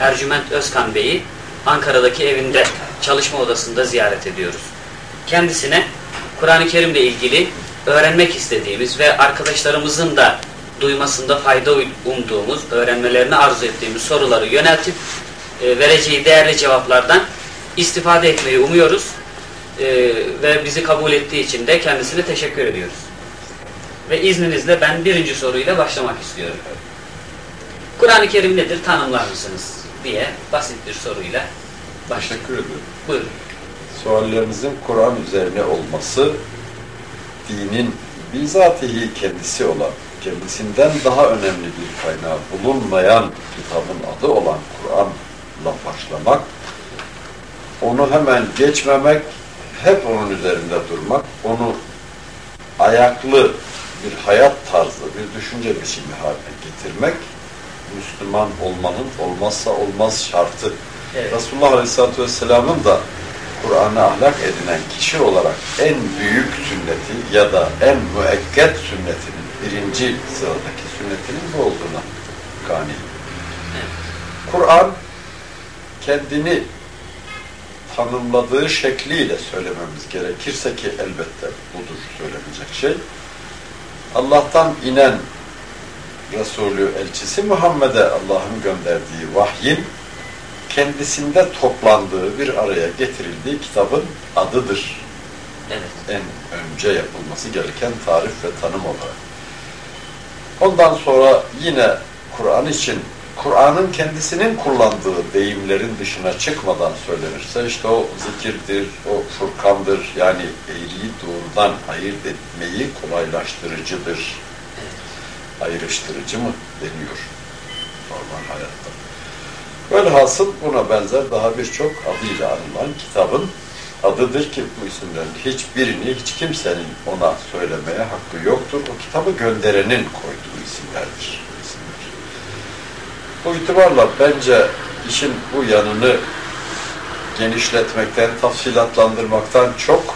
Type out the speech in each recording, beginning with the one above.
Ercüment Özkan Bey'i Ankara'daki evinde çalışma odasında ziyaret ediyoruz. Kendisine Kur'an-ı Kerim'le ilgili öğrenmek istediğimiz ve arkadaşlarımızın da duymasında fayda umduğumuz, öğrenmelerini arzu ettiğimiz soruları yöneltip e, vereceği değerli cevaplardan istifade etmeyi umuyoruz. E, ve bizi kabul ettiği için de kendisine teşekkür ediyoruz. Ve izninizle ben birinci soruyla başlamak istiyorum. Kur'an-ı Kerim nedir tanımlar mısınız diye basit bir soruyla başlayalım. Teşekkür ederim. Buyurun. Suallerinizin Kur'an üzerine olması dinin bizatihi kendisi olan, kendisinden daha önemli bir kaynağı bulunmayan kitabın adı olan Kur'an'la başlamak, onu hemen geçmemek, hep onun üzerinde durmak, onu ayaklı bir hayat tarzı, bir düşünce biçimi haline getirmek, Müslüman olmanın olmazsa olmaz şartı. Evet. Resulullah Aleyhisselatü Vesselam'ın da Kur'an'ı ahlak edinen kişi olarak en büyük sünneti ya da en müekket sünnetinin, birinci sıradaki sünnetinin bu olduğuna kani. Kur'an kendini tanımladığı şekliyle söylememiz gerekirse ki elbette budur söylenecek şey. Allah'tan inen Resulü, elçisi Muhammed'e Allah'ın gönderdiği vahyin kendisinde toplandığı bir araya getirildiği kitabın adıdır. Evet. En önce yapılması gereken tarif ve tanım olarak. Ondan sonra yine Kur'an için Kur'an'ın kendisinin kullandığı deyimlerin dışına çıkmadan söylenirse işte o zikirdir, o furkandır yani eğriyi doğrudan ayırt etmeyi kolaylaştırıcıdır. Ayrıştırıcı mı deniyor normal hayatta. Velhasıl buna benzer daha birçok adıyla anılan kitabın adıdır ki bu isimlerin hiçbirini hiç kimsenin ona söylemeye hakkı yoktur. O kitabı gönderenin koyduğu isimlerdir. İsimler. bu itibarla bence işin bu yanını genişletmekten, tafsilatlandırmaktan çok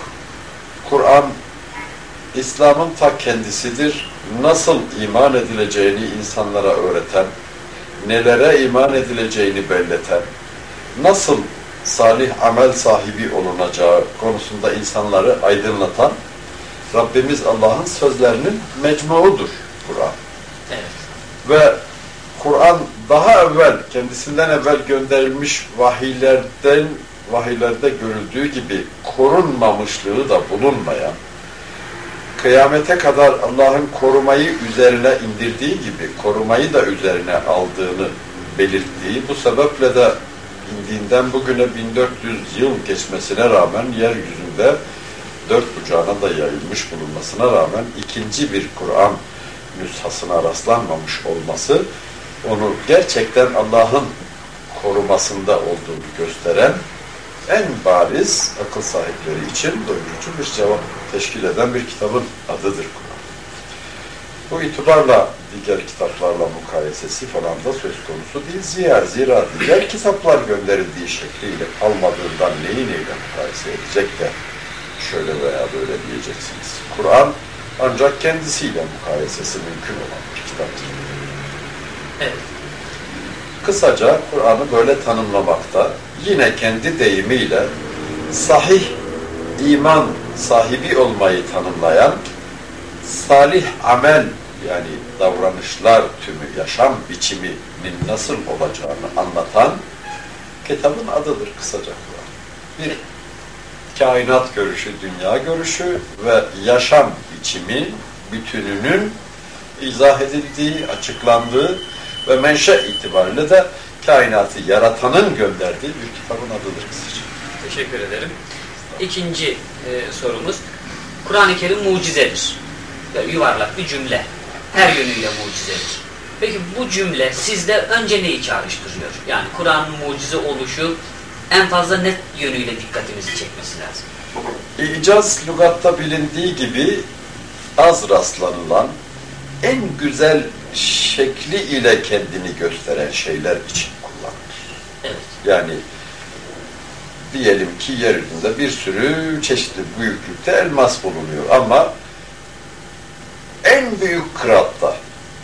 Kur'an İslam'ın ta kendisidir. Nasıl iman edileceğini insanlara öğreten, nelere iman edileceğini belleten, nasıl salih amel sahibi olunacağı konusunda insanları aydınlatan Rabbimiz Allah'ın sözlerinin mecmuudur Kur'an. Evet. Ve Kur'an daha evvel, kendisinden evvel gönderilmiş vahiylerden, vahiylerde görüldüğü gibi korunmamışlığı da bulunmayan, kıyamete kadar Allah'ın korumayı üzerine indirdiği gibi korumayı da üzerine aldığını belirttiği, bu sebeple de indiğinden bugüne 1400 yıl geçmesine rağmen yeryüzünde dört bucağına da yayılmış bulunmasına rağmen ikinci bir Kur'an nüshasına rastlanmamış olması onu gerçekten Allah'ın korumasında olduğunu gösteren en bariz akıl sahipleri için doyurucu bir cevap teşkil eden bir kitabın adıdır Kur'an. Bu itibarla diğer kitaplarla mukayesesi falan da söz konusu değil. Zira, zira diğer kitaplar gönderildiği şekliyle kalmadığından neyi neyle mukayese edecek de şöyle veya böyle diyeceksiniz. Kur'an ancak kendisiyle mukayesesi mümkün olan bir kitaptır. Evet. Kısaca Kur'an'ı böyle tanımlamakta yine kendi deyimiyle sahih iman sahibi olmayı tanımlayan salih amel yani davranışlar tümü, yaşam biçiminin nasıl olacağını anlatan kitabın adıdır kısaca. Bir kainat görüşü, dünya görüşü ve yaşam biçimi bütününün izah edildiği, açıklandığı ve menşe itibariyle de kainatı yaratanın gönderdiği bir kitabın adıdır kısaca. Teşekkür ederim. İkinci e, sorumuz. Kur'an-ı Kerim mucizedir. Yani yuvarlak bir cümle. Her yönüyle mucizedir. Peki bu cümle sizde önce neyi çağrıştırıyor? Yani Kur'an'ın mucize oluşu en fazla net yönüyle dikkatimizi çekmesi lazım. İcaz lügatta bilindiği gibi az rastlanılan en güzel şekli ile kendini gösteren şeyler için. Evet. Yani diyelim ki yeryüzünde bir sürü çeşitli büyüklükte elmas bulunuyor ama en büyük kıratta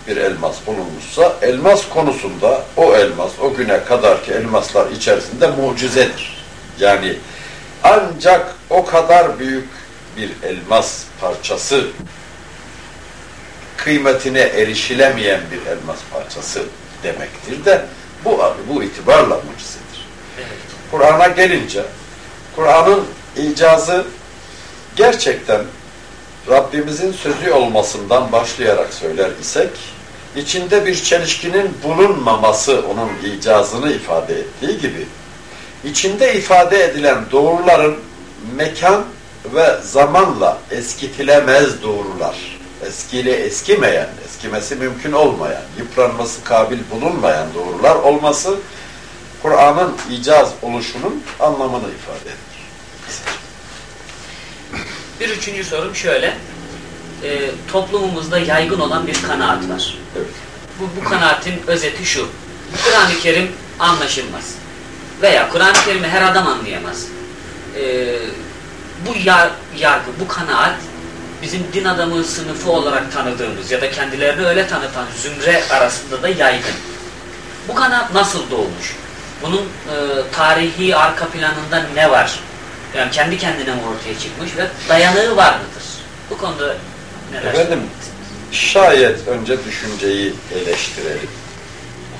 bir elmas bulunmuşsa elmas konusunda o elmas o güne kadarki elmaslar içerisinde mucizedir. Yani ancak o kadar büyük bir elmas parçası kıymetine erişilemeyen bir elmas parçası demektir de bu bu itibarla mucizedir. Evet. Kur'an'a gelince Kur'an'ın icazı gerçekten Rabbimizin sözü olmasından başlayarak söyler isek içinde bir çelişkinin bulunmaması onun icazını ifade ettiği gibi içinde ifade edilen doğruların mekan ve zamanla eskitilemez doğrular. Eskiyle eskimeyen, eskimesi mümkün olmayan, yıpranması kabil bulunmayan doğrular olması Kur'an'ın icaz oluşunun anlamını ifade eder. Bir üçüncü sorum şöyle. Ee, toplumumuzda yaygın olan bir kanaat var. Evet. Bu, bu kanaatin özeti şu. Kur'an-ı Kerim anlaşılmaz. Veya Kur'an-ı Kerim'i her adam anlayamaz. Ee, bu yar, yargı, bu kanaat bizim din adamı sınıfı olarak tanıdığımız ya da kendilerini öyle tanıtan zümre arasında da yaygın. Bu kanaat nasıl doğmuş? Bunun e, tarihi arka planında ne var? Yani kendi kendine mi ortaya çıkmış ve dayanığı var mıdır? Bu konuda neler Efendim, şayet önce düşünceyi eleştirelim.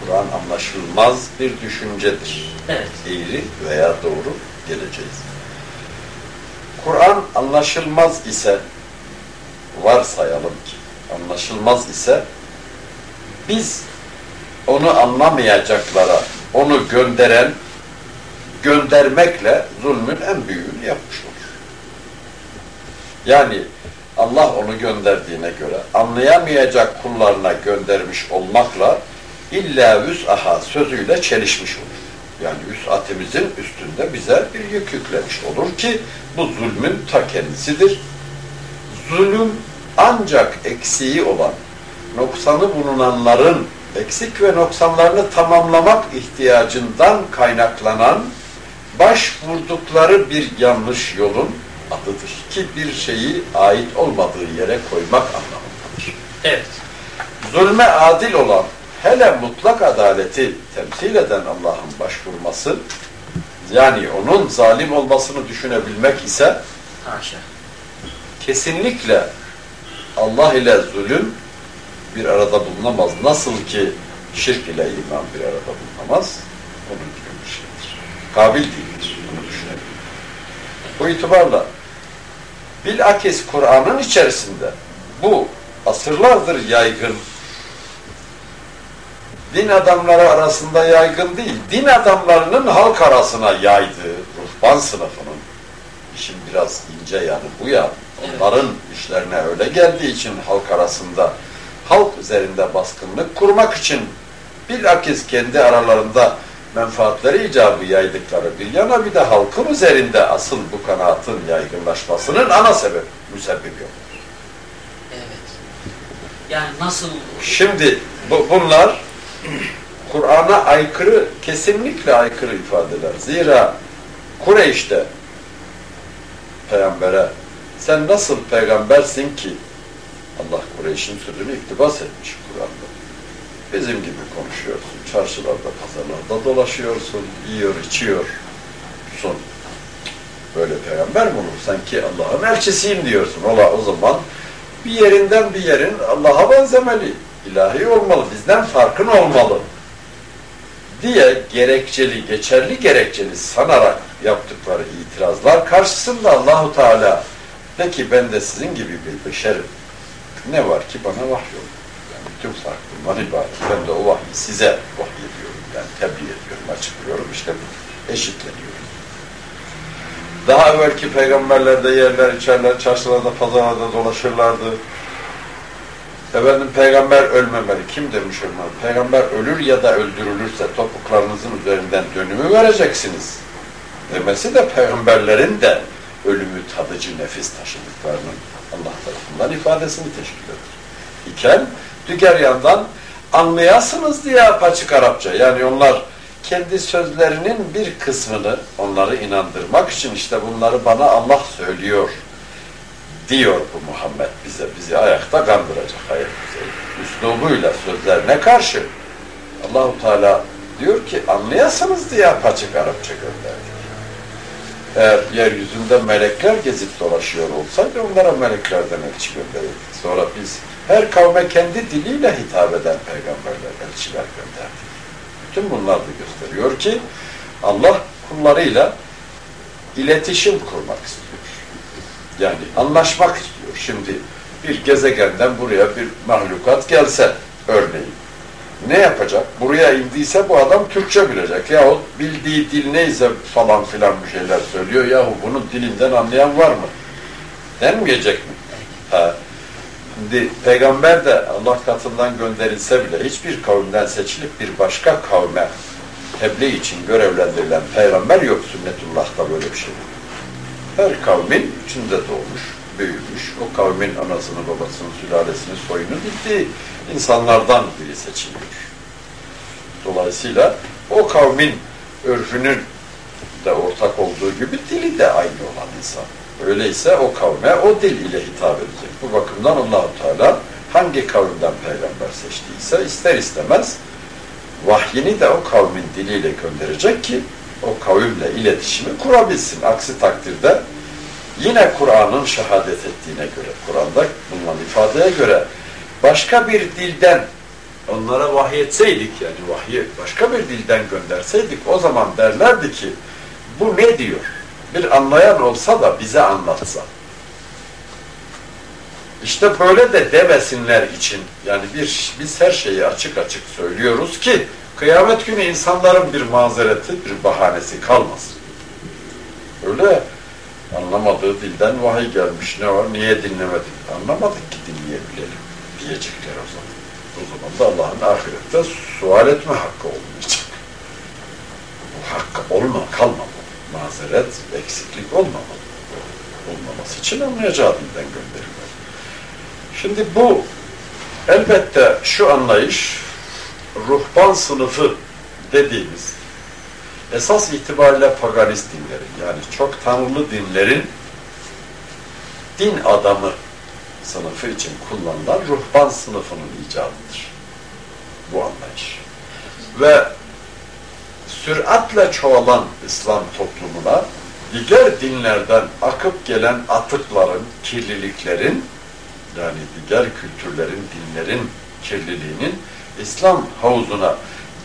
Kur'an anlaşılmaz bir düşüncedir. Evet. Eğri veya doğru geleceğiz. Kur'an anlaşılmaz ise varsayalım ki anlaşılmaz ise biz onu anlamayacaklara onu gönderen göndermekle zulmün en büyüğünü yapmış olur. Yani Allah onu gönderdiğine göre anlayamayacak kullarına göndermiş olmakla illa vüs'aha sözüyle çelişmiş olur. Yani vüs'atimizin üstünde bize bir yük yüklemiş olur ki bu zulmün ta kendisidir. Zulüm ancak eksiği olan, noksanı bulunanların eksik ve noksanlarını tamamlamak ihtiyacından kaynaklanan başvurdukları bir yanlış yolun adıdır. Ki bir şeyi ait olmadığı yere koymak anlamındadır. Evet. Zulme adil olan, hele mutlak adaleti temsil eden Allah'ın başvurması, yani onun zalim olmasını düşünebilmek ise Haşa. Kesinlikle Allah ile zulüm bir arada bulunamaz. Nasıl ki şirk ile iman bir arada bulunamaz, onun gibi bir şeydir. Kabil değildir. Bunu düşünelim. Bu itibarla bilakis Kur'an'ın içerisinde bu asırlardır yaygın din adamları arasında yaygın değil, din adamlarının halk arasına yaydığı ruhban sınıfının işin biraz ince yanı bu ya, onların işlerine öyle geldiği için halk arasında halk üzerinde baskınlık kurmak için bilakis kendi aralarında menfaatleri icabı yaydıkları bir yana bir de halkın üzerinde asıl bu kanaatın yaygınlaşmasının ana sebep, müsebbibi yok. Evet. Yani nasıl Şimdi bu, bunlar Kur'an'a aykırı, kesinlikle aykırı ifadeler. Zira Kureyş'te peygambere sen nasıl peygambersin ki Allah Kureyş'in sözünü iktibas etmiş Kur'an'da. Bizim gibi konuşuyorsun. Çarşılarda, pazarlarda dolaşıyorsun. Yiyor, içiyorsun. Böyle peygamber mi olur? Sanki Allah'ın elçisiyim diyorsun. Ola o zaman bir yerinden bir yerin Allah'a benzemeli. ilahi olmalı. Bizden farkın olmalı. Diye gerekçeli, geçerli gerekçeli sanarak yaptıkları itirazlar karşısında Allahu Teala de ki ben de sizin gibi bir beşerim. Ne var ki bana vahyolun. Yani bütün fark bundan ibaret. Ben de o vahyi size vahyediyorum. Yani tebliğ ediyorum, açıklıyorum. İşte bu eşitleniyor. Daha evvelki peygamberler de yerler, içerler, çarşılarda, pazarlarda dolaşırlardı. Efendim peygamber ölmemeli. Kim demiş ölmemeli? Peygamber ölür ya da öldürülürse topuklarınızın üzerinden dönümü vereceksiniz. Demesi de peygamberlerin de ölümü tadıcı nefis taşıdıklarının Allah tarafından ifadesini teşkil eder. İken diğer yandan anlayasınız diye apaçık Arapça. Yani onlar kendi sözlerinin bir kısmını onları inandırmak için işte bunları bana Allah söylüyor diyor bu Muhammed bize. Bizi ayakta kandıracak. Hayır bize üslubuyla sözlerine karşı Allahu Teala diyor ki anlayasınız diye apaçık Arapça gönderdik. Eğer yeryüzünde melekler gezip dolaşıyor olsaydı onlara meleklerden elçi gönderirdik. Sonra biz her kavme kendi diliyle hitap eden peygamberler, elçiler gönderdik. Bütün bunlar da gösteriyor ki Allah kullarıyla iletişim kurmak istiyor. Yani anlaşmak istiyor. Şimdi bir gezegenden buraya bir mahlukat gelse örneğin ne yapacak? Buraya indiyse bu adam Türkçe bilecek. Yahut bildiği dil neyse falan filan bir şeyler söylüyor. Yahu bunun dilinden anlayan var mı? Denmeyecek mi? Ha. Şimdi peygamber de Allah katından gönderilse bile hiçbir kavimden seçilip bir başka kavme tebliğ için görevlendirilen peygamber yok sünnetullah'ta böyle bir şey. Her kavmin içinde doğmuş, büyümüş, o kavmin anasını, babasını, sülalesini, soyunu bildiği insanlardan biri seçiliyor. Dolayısıyla o kavmin örfünün de ortak olduğu gibi dili de aynı olan insan. Öyleyse o kavme o dil ile hitap edecek. Bu bakımdan Allahu Teala hangi kavimden peygamber seçtiyse ister istemez vahyini de o kavmin diliyle gönderecek ki o kavimle iletişimi kurabilsin. Aksi takdirde yine Kur'an'ın şehadet ettiğine göre, Kur'an'da bulunan ifadeye göre başka bir dilden onlara vahiy etseydik yani vahyi başka bir dilden gönderseydik o zaman derlerdi ki bu ne diyor? Bir anlayan olsa da bize anlatsa. İşte böyle de demesinler için yani bir biz her şeyi açık açık söylüyoruz ki kıyamet günü insanların bir mazereti, bir bahanesi kalmasın. Öyle anlamadığı dilden vahiy gelmiş ne var, niye dinlemedik? Anlamadık ki dinleyebilelim diyecekler o zaman. O zaman da Allah'ın ahirette sual etme hakkı olmayacak. Bu hakkı olma, kalmamalı. Mazeret, eksiklik olmamalı. Olmaması için anlayacağı dilden gönderilmeli. Şimdi bu elbette şu anlayış ruhban sınıfı dediğimiz esas itibariyle paganist dinlerin yani çok tanrılı dinlerin din adamı sınıfı için kullanılan ruhban sınıfının icadıdır. Bu anlayış. Ve süratle çoğalan İslam toplumuna diğer dinlerden akıp gelen atıkların, kirliliklerin yani diğer kültürlerin, dinlerin kirliliğinin İslam havuzuna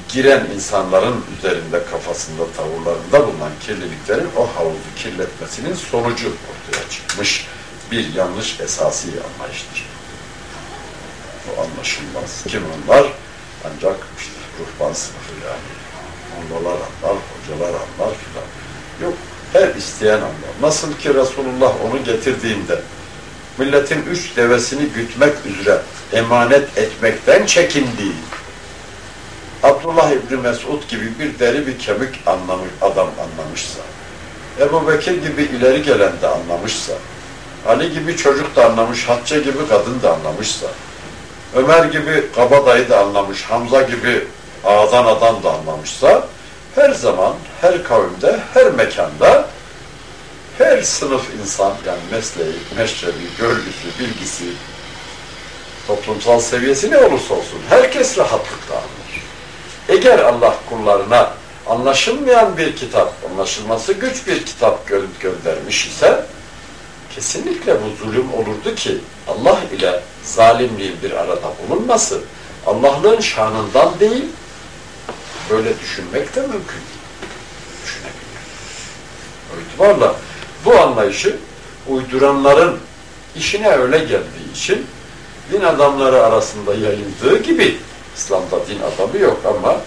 giren insanların üzerinde kafasında tavırlarında bulunan kirliliklerin o havuzu kirletmesinin sonucu ortaya çıkmış bir yanlış esasi anlayıştır. O anlaşılmaz. Kim onlar? Ancak işte ruhban sınıfı yani. Mollalar anlar, hocalar anlar filan. Yok, her isteyen anlar. Nasıl ki Resulullah onu getirdiğinde milletin üç devesini gütmek üzere emanet etmekten çekindiği Abdullah İbni Mesud gibi bir deri bir kemik anlamış, adam anlamışsa, Ebu Bekir gibi ileri gelen de anlamışsa, Ali gibi çocuk da anlamış, Hatice gibi kadın da anlamışsa, Ömer gibi kabadayı da anlamış, Hamza gibi ağadan adam da anlamışsa, her zaman, her kavimde, her mekanda, her sınıf insan, yani mesleği, meşrebi, görgüsü, bilgisi, toplumsal seviyesi ne olursa olsun, herkes rahatlıkla anlar. Eğer Allah kullarına anlaşılmayan bir kitap, anlaşılması güç bir kitap gö göndermiş ise, kesinlikle bu zulüm olurdu ki Allah ile zalimliğin bir arada bulunması Allah'lığın şanından değil böyle düşünmek de mümkün. Düşünebilir. O itibarla bu anlayışı uyduranların işine öyle geldiği için din adamları arasında yayıldığı gibi İslam'da din adamı yok ama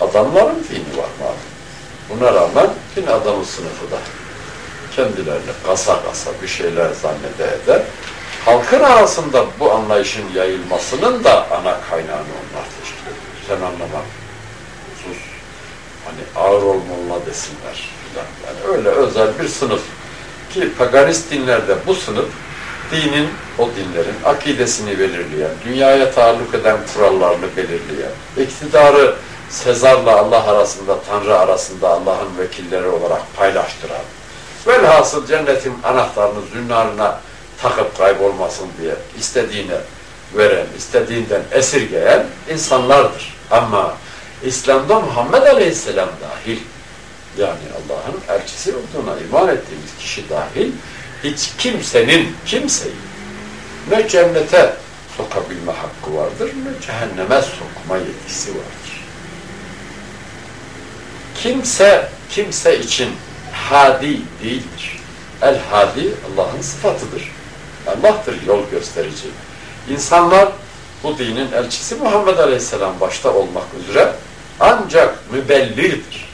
adamların dini var malum. Buna rağmen din adamı sınıfı da kendilerini kasa kasa bir şeyler zannede eder. Halkın arasında bu anlayışın yayılmasının da ana kaynağını onlar teşkil ediyor. Sen anlamak. Sus. Hani ağır olmalı desinler. Yani öyle özel bir sınıf. Ki paganist dinlerde bu sınıf dinin, o dinlerin akidesini belirleyen, dünyaya taalluk eden kurallarını belirleyen, iktidarı Sezar'la Allah arasında, Tanrı arasında Allah'ın vekilleri olarak paylaştıran, velhasıl cennetin anahtarını zünnarına takıp kaybolmasın diye istediğine veren, istediğinden esirgeyen insanlardır. Ama İslam'da Muhammed Aleyhisselam dahil, yani Allah'ın elçisi olduğuna iman ettiğimiz kişi dahil, hiç kimsenin, kimseyi ne cennete sokabilme hakkı vardır, ne cehenneme sokma yetkisi vardır. Kimse, kimse için hadi değildir. El hadi Allah'ın sıfatıdır. Allah'tır yol gösterici. İnsanlar bu dinin elçisi Muhammed Aleyhisselam başta olmak üzere ancak mübelliğdir.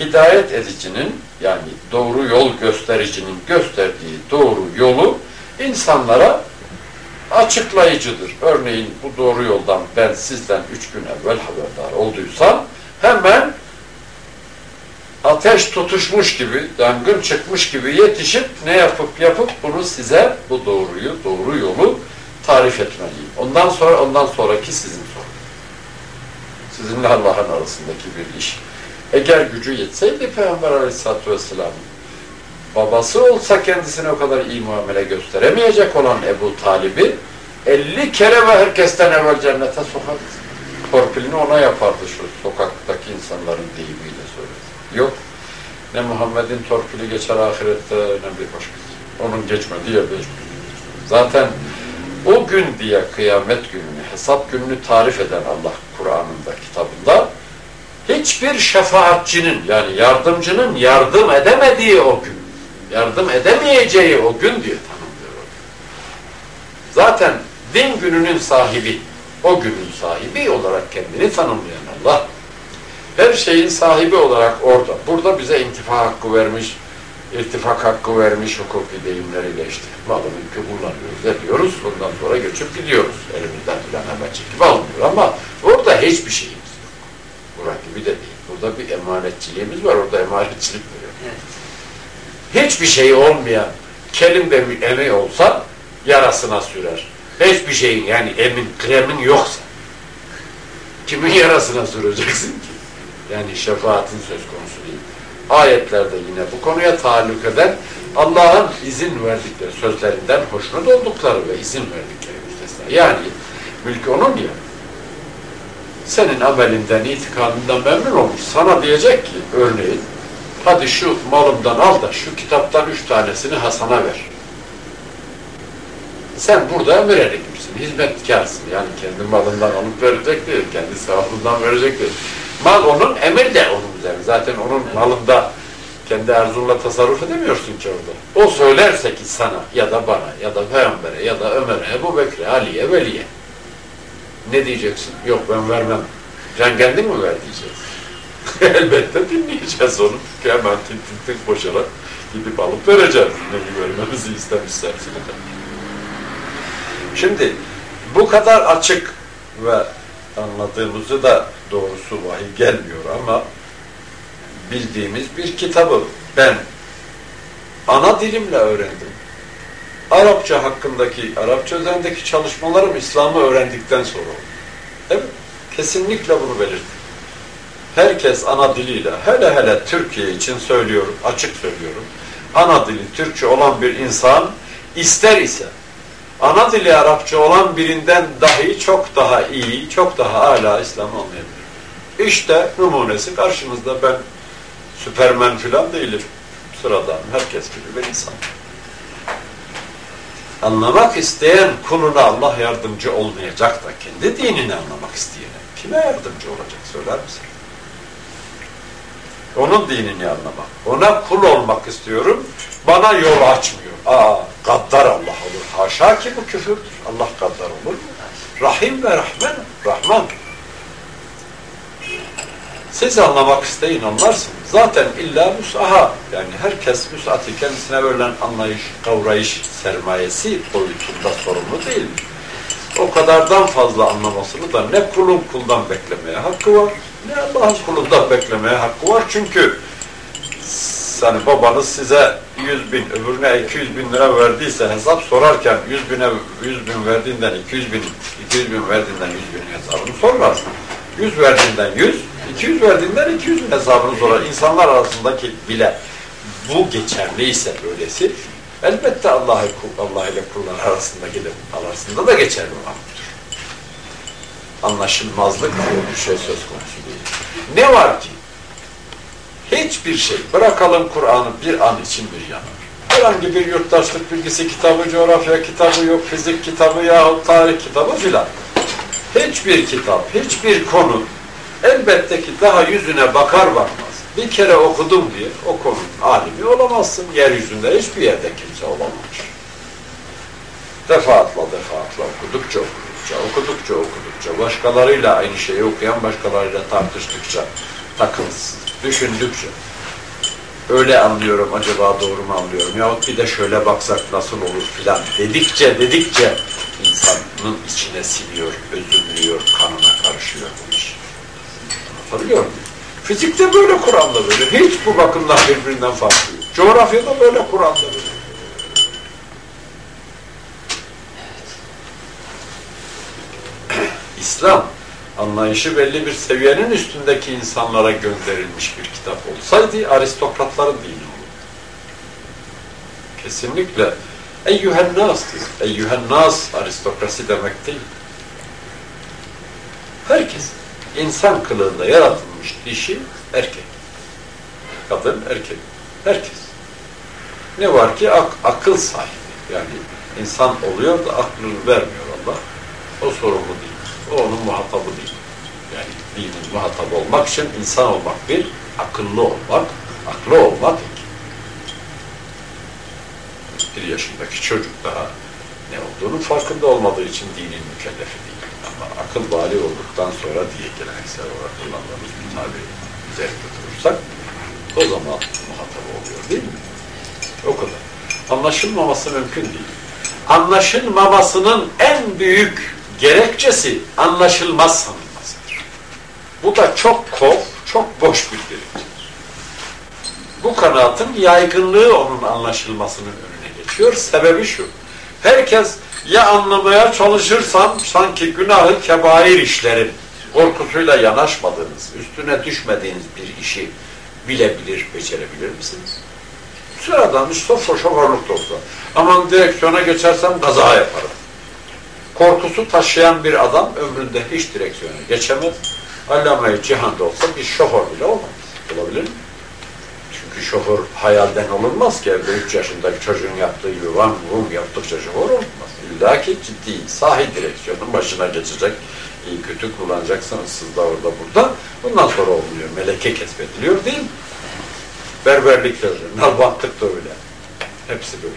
Hidayet edicinin yani doğru yol göstericinin gösterdiği doğru yolu insanlara açıklayıcıdır. Örneğin bu doğru yoldan ben sizden üç gün evvel haberdar olduysam hemen ateş tutuşmuş gibi, yangın çıkmış gibi yetişip ne yapıp yapıp bunu size bu doğruyu, doğru yolu tarif etmeliyim. Ondan sonra ondan sonraki sizin sorun. Sizinle Allah'ın arasındaki bir iş. Eğer gücü yetseydi Peygamber Aleyhisselatü Vesselam babası olsa kendisine o kadar iyi muamele gösteremeyecek olan Ebu Talib'i 50 kere ve herkesten evvel cennete sokardı. Torpilini ona yapardı şu sokaktaki insanların deyimiyle söyledi. Yok. Ne Muhammed'in torpili geçer ahirette ne bir başkası. Onun geçmediği yerde hiçbir Zaten o gün diye kıyamet gününü, hesap gününü tarif eden Allah Kur'an'ında, kitabında hiçbir şefaatçinin yani yardımcının yardım edemediği o gün, yardım edemeyeceği o gün diye tanımlıyor. Zaten din gününün sahibi, o günün sahibi olarak kendini tanımlayan Allah, her şeyin sahibi olarak orada. Burada bize intifa hakkı vermiş, irtifak hakkı vermiş hukuki deyimleriyle işte malı mülkü kullanıyoruz, ediyoruz. Ondan sonra göçüp gidiyoruz. Elimizden filan hemen çekip almıyor ama orada hiçbir şeyimiz yok. Burak gibi de değil. Burada bir emanetçiliğimiz var. Orada emanetçilik veriyor. Evet. Hiçbir şey olmayan kelim de bir emi olsa yarasına sürer. Hiçbir şeyin yani emin, kremin yoksa kimin yarasına süreceksin ki? Yani şefaatin söz konusu değil. Ayetlerde yine bu konuya taalluk eden Allah'ın izin verdikleri sözlerinden hoşnut oldukları ve izin verdikleri müstesna. Yani mülkü onun ya. Senin amelinden, itikadından memnun olmuş. Sana diyecek ki örneğin hadi şu malımdan al da şu kitaptan üç tanesini Hasan'a ver. Sen burada emir erikmişsin, hizmetkarsın. Yani kendi malından alıp verecek değil, kendi sevabından verecek değil. Mal onun, emir de onun üzerine. Zaten onun malında kendi arzunla tasarruf edemiyorsun ki orada. O söylerse ki sana ya da bana ya da peygambere ya da Ömer'e, Ebu Bekir'e, Ali'ye, Veli'ye ne diyeceksin? Yok ben vermem. Sen kendin mi ver diyeceksin. Elbette dinleyeceğiz onu. Hemen tin tin tin boşarak gidip alıp vereceğiz. Ne vermemizi istemişlerse. Şimdi bu kadar açık ve anladığımızı da doğrusu vahiy gelmiyor ama bildiğimiz bir kitabı ben ana dilimle öğrendim. Arapça hakkındaki, Arapça üzerindeki çalışmalarım İslam'ı öğrendikten sonra oldu. Evet, kesinlikle bunu belirttim. Herkes ana diliyle, hele hele Türkiye için söylüyorum, açık söylüyorum. Ana dili Türkçe olan bir insan ister ise ana dili Arapça olan birinden dahi çok daha iyi, çok daha âlâ İslam anlayabilir. İşte numunesi karşımızda ben süpermen filan değilim. Sıradan herkes gibi bir insan. Anlamak isteyen kuluna Allah yardımcı olmayacak da kendi dinini anlamak isteyene kime yardımcı olacak söyler misin? Onun dinini anlamak. Ona kul olmak istiyorum. Bana yol açmıyor. Aa, gaddar Allah olur. Haşa ki bu küfürdür. Allah gaddar olur? Rahim ve Rahman. Rahman. Siz anlamak isteyin anlarsınız. Zaten illa müsaha. Yani herkes müsaati kendisine verilen anlayış, kavrayış sermayesi boyutunda sorumlu değil. O kadardan fazla anlamasını da ne kulun kuldan beklemeye hakkı var, ne Allah'ın kulundan beklemeye hakkı var. Çünkü yani babanız size 100 bin, öbürüne 200 bin lira verdiyse hesap sorarken 100 bine 100 bin verdiğinden 200 bin, 200 bin verdiğinden 100 bin hesabını sormaz. 100 verdiğinden 100, 200 verdiğinden 200 bin hesabını sorar. İnsanlar arasındaki bile bu geçerliyse böylesi elbette Allah, Allah ile kullar arasındaki de arasında da geçerli vardır. anlaşılmazlık diye bir şey söz konusu değil. Ne var ki? Hiçbir şey. Bırakalım Kur'an'ı bir an için bir yana. Herhangi bir yurttaşlık bilgisi kitabı, coğrafya kitabı yok, fizik kitabı yahut tarih kitabı filan. Hiçbir kitap, hiçbir konu elbette ki daha yüzüne bakar bakmaz. Bir kere okudum diye o konunun alimi olamazsın. Yeryüzünde hiçbir yerde kimse olamamış. Defaatla defaatla okudukça okudukça, okudukça okudukça, başkalarıyla aynı şeyi okuyan başkalarıyla tartıştıkça, takılsın, düşündükçe, öyle anlıyorum acaba doğru mu anlıyorum yahut bir de şöyle baksak nasıl olur filan dedikçe dedikçe insanın içine siniyor, özümlüyor, kanına karışıyor bu iş. Anlatabiliyor muyum? Fizikte böyle böyle. Hiç bu bakımdan birbirinden farklı yok. Coğrafyada böyle Kur'an'da böyle. İslam anlayışı belli bir seviyenin üstündeki insanlara gönderilmiş bir kitap olsaydı aristokratların dini olurdu. Kesinlikle eyyühen nas Eyyühen nas aristokrasi demek değil. Herkes insan kılığında yaratılmış dişi erkek. Kadın erkek. Herkes. Ne var ki ak akıl sahibi. Yani insan oluyor da aklını vermiyor Allah. O sorumlu değil. O onun muhatabı değil. Yani dinin muhatabı olmak için insan olmak bir, akıllı olmak, aklı olmak iki. Bir yaşındaki çocuk daha ne olduğunu farkında olmadığı için dinin mükellefi değil. Ama akıl bali olduktan sonra diye geleneksel olarak kullandığımız bir tabiri üzerinde durursak o zaman muhatap oluyor değil mi? O kadar. Anlaşılmaması mümkün değil. Anlaşılmamasının en büyük gerekçesi anlaşılmaz sanılmasıdır. Bu da çok kov, çok boş bir gerekçedir. Bu kanaatin yaygınlığı onun anlaşılmasının önüne geçiyor. Sebebi şu. Herkes ya anlamaya çalışırsam sanki günahı kebair işlerin korkusuyla yanaşmadığınız, üstüne düşmediğiniz bir işi bilebilir, becerebilir misiniz? Sıradan bir sofra şoförlük da olsa. Aman direksiyona geçersem kaza yaparım. Korkusu taşıyan bir adam ömründe hiç direksiyona geçemez. Allame-i cihanda olsa bir şoför bile olmaz. Olabilir mi? Çünkü şoför hayalden olunmaz ki evde 3 yaşındaki çocuğun yaptığı gibi van vum yaptıkça şoför olmaz. İlla ki ciddi, sahi direksiyonun başına geçecek, iyi kötü kullanacaksınız siz de orada burada. Bundan sonra oluyor, meleke kesbediliyor değil mi? Berberlik de öyle, nalbantlık da öyle. Hepsi böyle.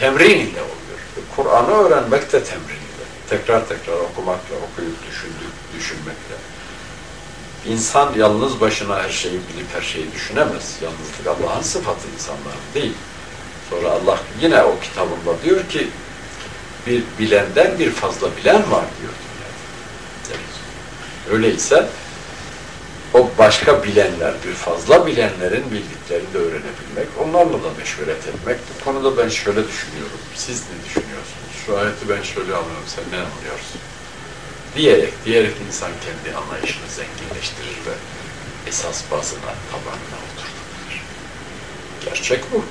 Temrin ile oluyor. Kur'an'ı öğrenmek de temrin ile. Tekrar tekrar okumakla, okuyup düşündük, düşünmekle. İnsan yalnız başına her şeyi bilip her şeyi düşünemez. Yalnızlık Allah'ın sıfatı insanların değil. Sonra Allah yine o kitabında diyor ki bir bilenden bir fazla bilen var diyor. Öyleyse o başka bilenler, bir fazla bilenlerin bildiklerini de öğrenebilmek, onlarla da meşveret etmek. Bu konuda ben şöyle düşünüyorum. Siz ne düşünüyorsunuz? Şu ayeti ben şöyle anlıyorum, sen ne anlıyorsun? Diyerek, diyerek insan kendi anlayışını zenginleştirir ve esas bazına, tabanına oturtulur. Gerçek bu.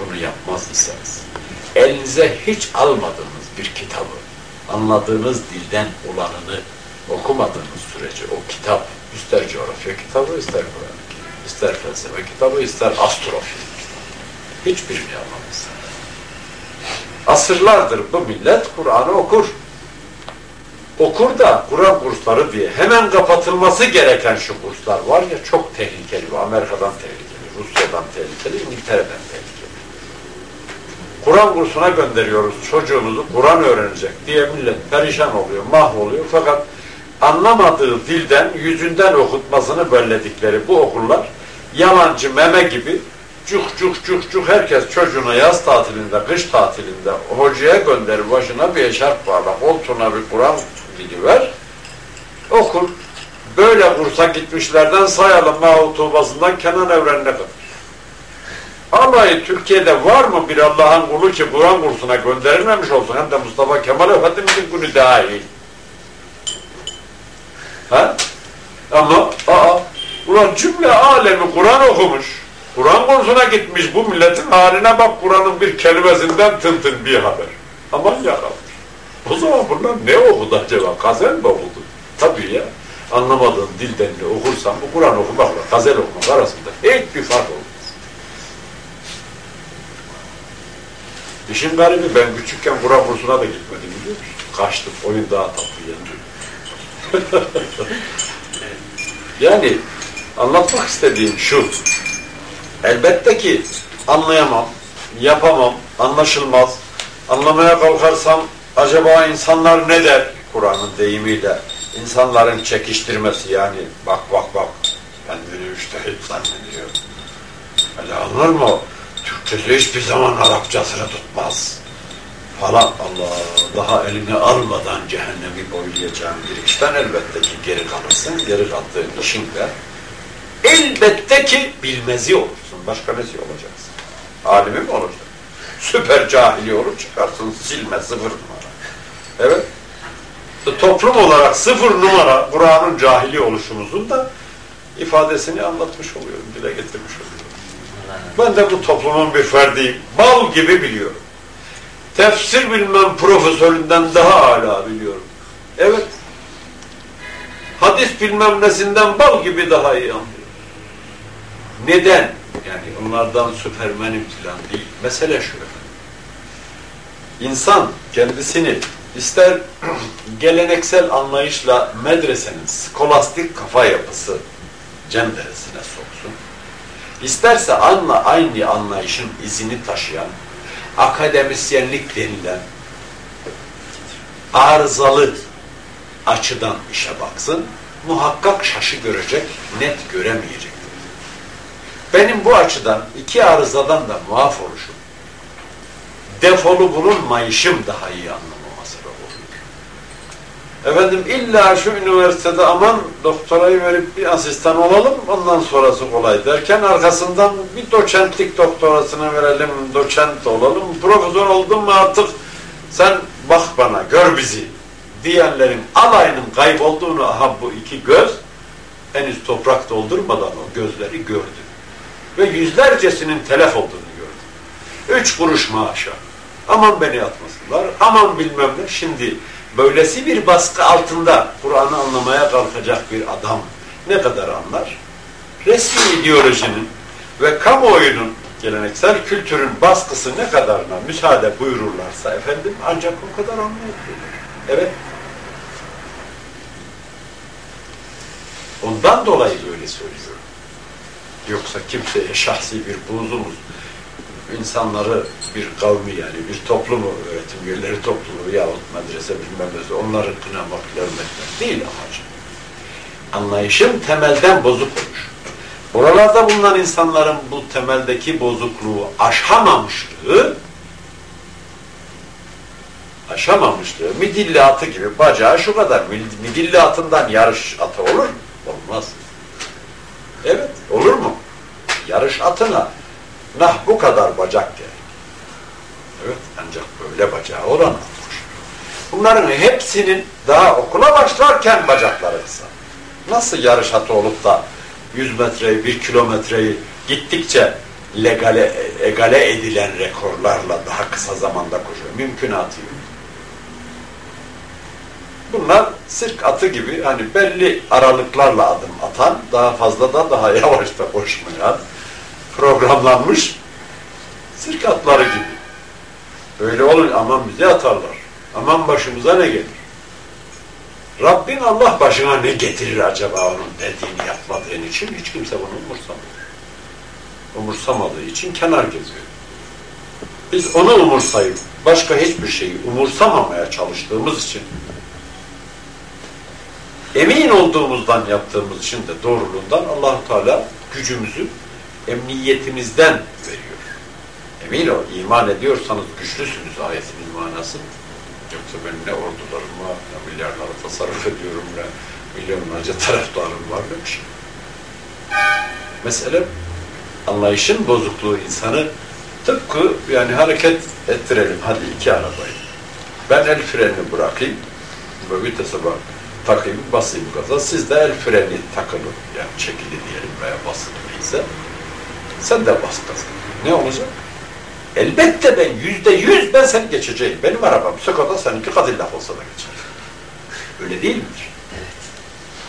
Bunu yapmaz iseniz, elinize hiç almadığınız bir kitabı, anladığınız dilden olanını okumadığınız sürece o kitap, ister coğrafya kitabı, ister Kur'an ister felsefe kitabı, ister astrofi hiçbirini anlamaz. Asırlardır bu millet Kur'an'ı okur. Okur da Kur'an kursları diye hemen kapatılması gereken şu kurslar var ya çok tehlikeli. Amerika'dan tehlikeli, Rusya'dan tehlikeli, İngiltere'den tehlikeli. Kur'an kursuna gönderiyoruz çocuğumuzu Kur'an öğrenecek diye millet perişan oluyor, mahvoluyor. Fakat anlamadığı dilden, yüzünden okutmasını belledikleri bu okullar yalancı meme gibi cuk cuk cuk cuk herkes çocuğuna yaz tatilinde, kış tatilinde hocaya gönderir başına bir eşarp bağla, koltuğuna bir Kur'an dili ver, okur. Böyle kursa gitmişlerden sayalım Mahut Tuğbası'ndan Kenan Evren'ine kadar. Vallahi Türkiye'de var mı bir Allah'ın kulu ki Kur'an kursuna gönderilmemiş olsun hem de Mustafa Kemal Efendimiz'in günü dahil. Ha? Ama aa, ulan cümle alemi Kur'an okumuş. Kur'an kursuna gitmiş bu milletin haline bak Kur'an'ın bir kelimesinden tın tın bir haber. Aman yarabbim. O zaman bunlar ne okudu acaba? Gazel mi okudu? Tabii ya. Anlamadığın dilden de okursan bu Kur'an okumakla gazel okumak arasında hiçbir fark olmaz. İşin garibi ben küçükken Kur'an kursuna da gitmedim biliyor musun? Kaçtım. Oyun daha tatlı yendi. yani anlatmak istediğim şu. Elbette ki anlayamam, yapamam, anlaşılmaz. Anlamaya kalkarsam acaba insanlar ne der? Kur'an'ın deyimiyle insanların çekiştirmesi yani bak bak bak kendini müştehit zannediyor. Öyle anlar mı o? Türkçesi hiçbir zaman Arapçasını tutmaz. Falan Allah daha elini almadan cehennemi boylayacağın bir işten elbette ki geri kalırsın. Geri kaldığın işinle elbette ki bilmezi olursun. Başka nesi olacaksın? Alimi mi olacaksın? Süper cahili olur çıkarsın silme sıfır numara. Evet. Toplum olarak sıfır numara Kur'an'ın cahili oluşumuzun da ifadesini anlatmış oluyorum, dile getirmiş oluyorum. Ben de bu toplumun bir ferdiyim. Bal gibi biliyorum. Tefsir bilmem profesöründen daha âlâ biliyorum. Evet. Hadis bilmem nesinden bal gibi daha iyi anlıyorum. Neden? Yani onlardan süpermenim falan değil. Mesele şu. İnsan kendisini ister geleneksel anlayışla medresenin skolastik kafa yapısı cenderesine soksun, isterse anla aynı anlayışın izini taşıyan akademisyenlik denilen arızalı açıdan işe baksın, muhakkak şaşı görecek, net göremeyecek. Benim bu açıdan iki arızadan da muaf oluşum, defolu bulunmayışım daha iyi oluyor. Efendim illa şu üniversitede aman doktorayı verip bir asistan olalım ondan sonrası kolay derken arkasından bir doçentlik doktorasını verelim, doçent olalım, profesör oldun mu artık sen bak bana gör bizi diyenlerin alayının kaybolduğunu aha bu iki göz henüz toprak doldurmadan o gözleri gördü. Ve yüzlercesinin telef olduğunu gördü. Üç kuruş maaşa. Aman beni atmasınlar, aman bilmem ne. Şimdi böylesi bir baskı altında Kur'an'ı anlamaya kalkacak bir adam ne kadar anlar? Resmi ideolojinin ve kamuoyunun geleneksel kültürün baskısı ne kadarına müsaade buyururlarsa efendim ancak o kadar anlayabilirler. Evet. Ondan dolayı böyle söylüyorum. Yoksa kimseye şahsi bir buğzumuz, insanları bir kavmi yani bir toplumu, öğretim üyeleri toplumu yahut medrese bilmem ne onları kınamak, levmetmek değil amacım. Anlayışın temelden bozuk olur. Buralarda bulunan insanların bu temeldeki bozukluğu aşamamışlığı aşamamışlığı midilli atı gibi bacağı şu kadar midilli atından yarış atı olur mu? Olmaz. Evet, olur mu? Yarış atına nah bu kadar bacak gerek. Evet, ancak böyle bacağı olan atmış. Bunların hepsinin daha okula başlarken bacakları kısa. Nasıl yarış atı olup da 100 metreyi, 1 kilometreyi gittikçe legale, egale edilen rekorlarla daha kısa zamanda koşuyor. Mümkünatı yok. Bunlar sirk atı gibi hani belli aralıklarla adım atan, daha fazla da daha yavaş da koşmayan, programlanmış sirk atları gibi. Böyle olur aman bize atarlar. Aman başımıza ne gelir? Rabbin Allah başına ne getirir acaba onun dediğini yapmadığın için hiç kimse bunu umursamıyor. Umursamadığı için kenar geziyor. Biz onu umursayıp başka hiçbir şeyi umursamamaya çalıştığımız için emin olduğumuzdan yaptığımız için de doğruluğundan allah Teala gücümüzü emniyetimizden veriyor. Emin ol, iman ediyorsanız güçlüsünüz ayetinin manası. Yoksa ben ne ordularım var, ne milyarları tasarruf ediyorum, ne milyonlarca taraftarım var demiş. Mesele anlayışın bozukluğu insanı tıpkı yani hareket ettirelim hadi iki arabayı. Ben el frenini bırakayım, böyle bak takayım, basayım gaza. Siz de el freni takılı, yani çekili diyelim veya basılı değilse sen de bas gaza. Ne olacak? Elbette ben yüzde yüz ben seni geçeceğim. Benim arabam sokakta seninki Cadillac olsa da geçer. Öyle değil midir? Evet.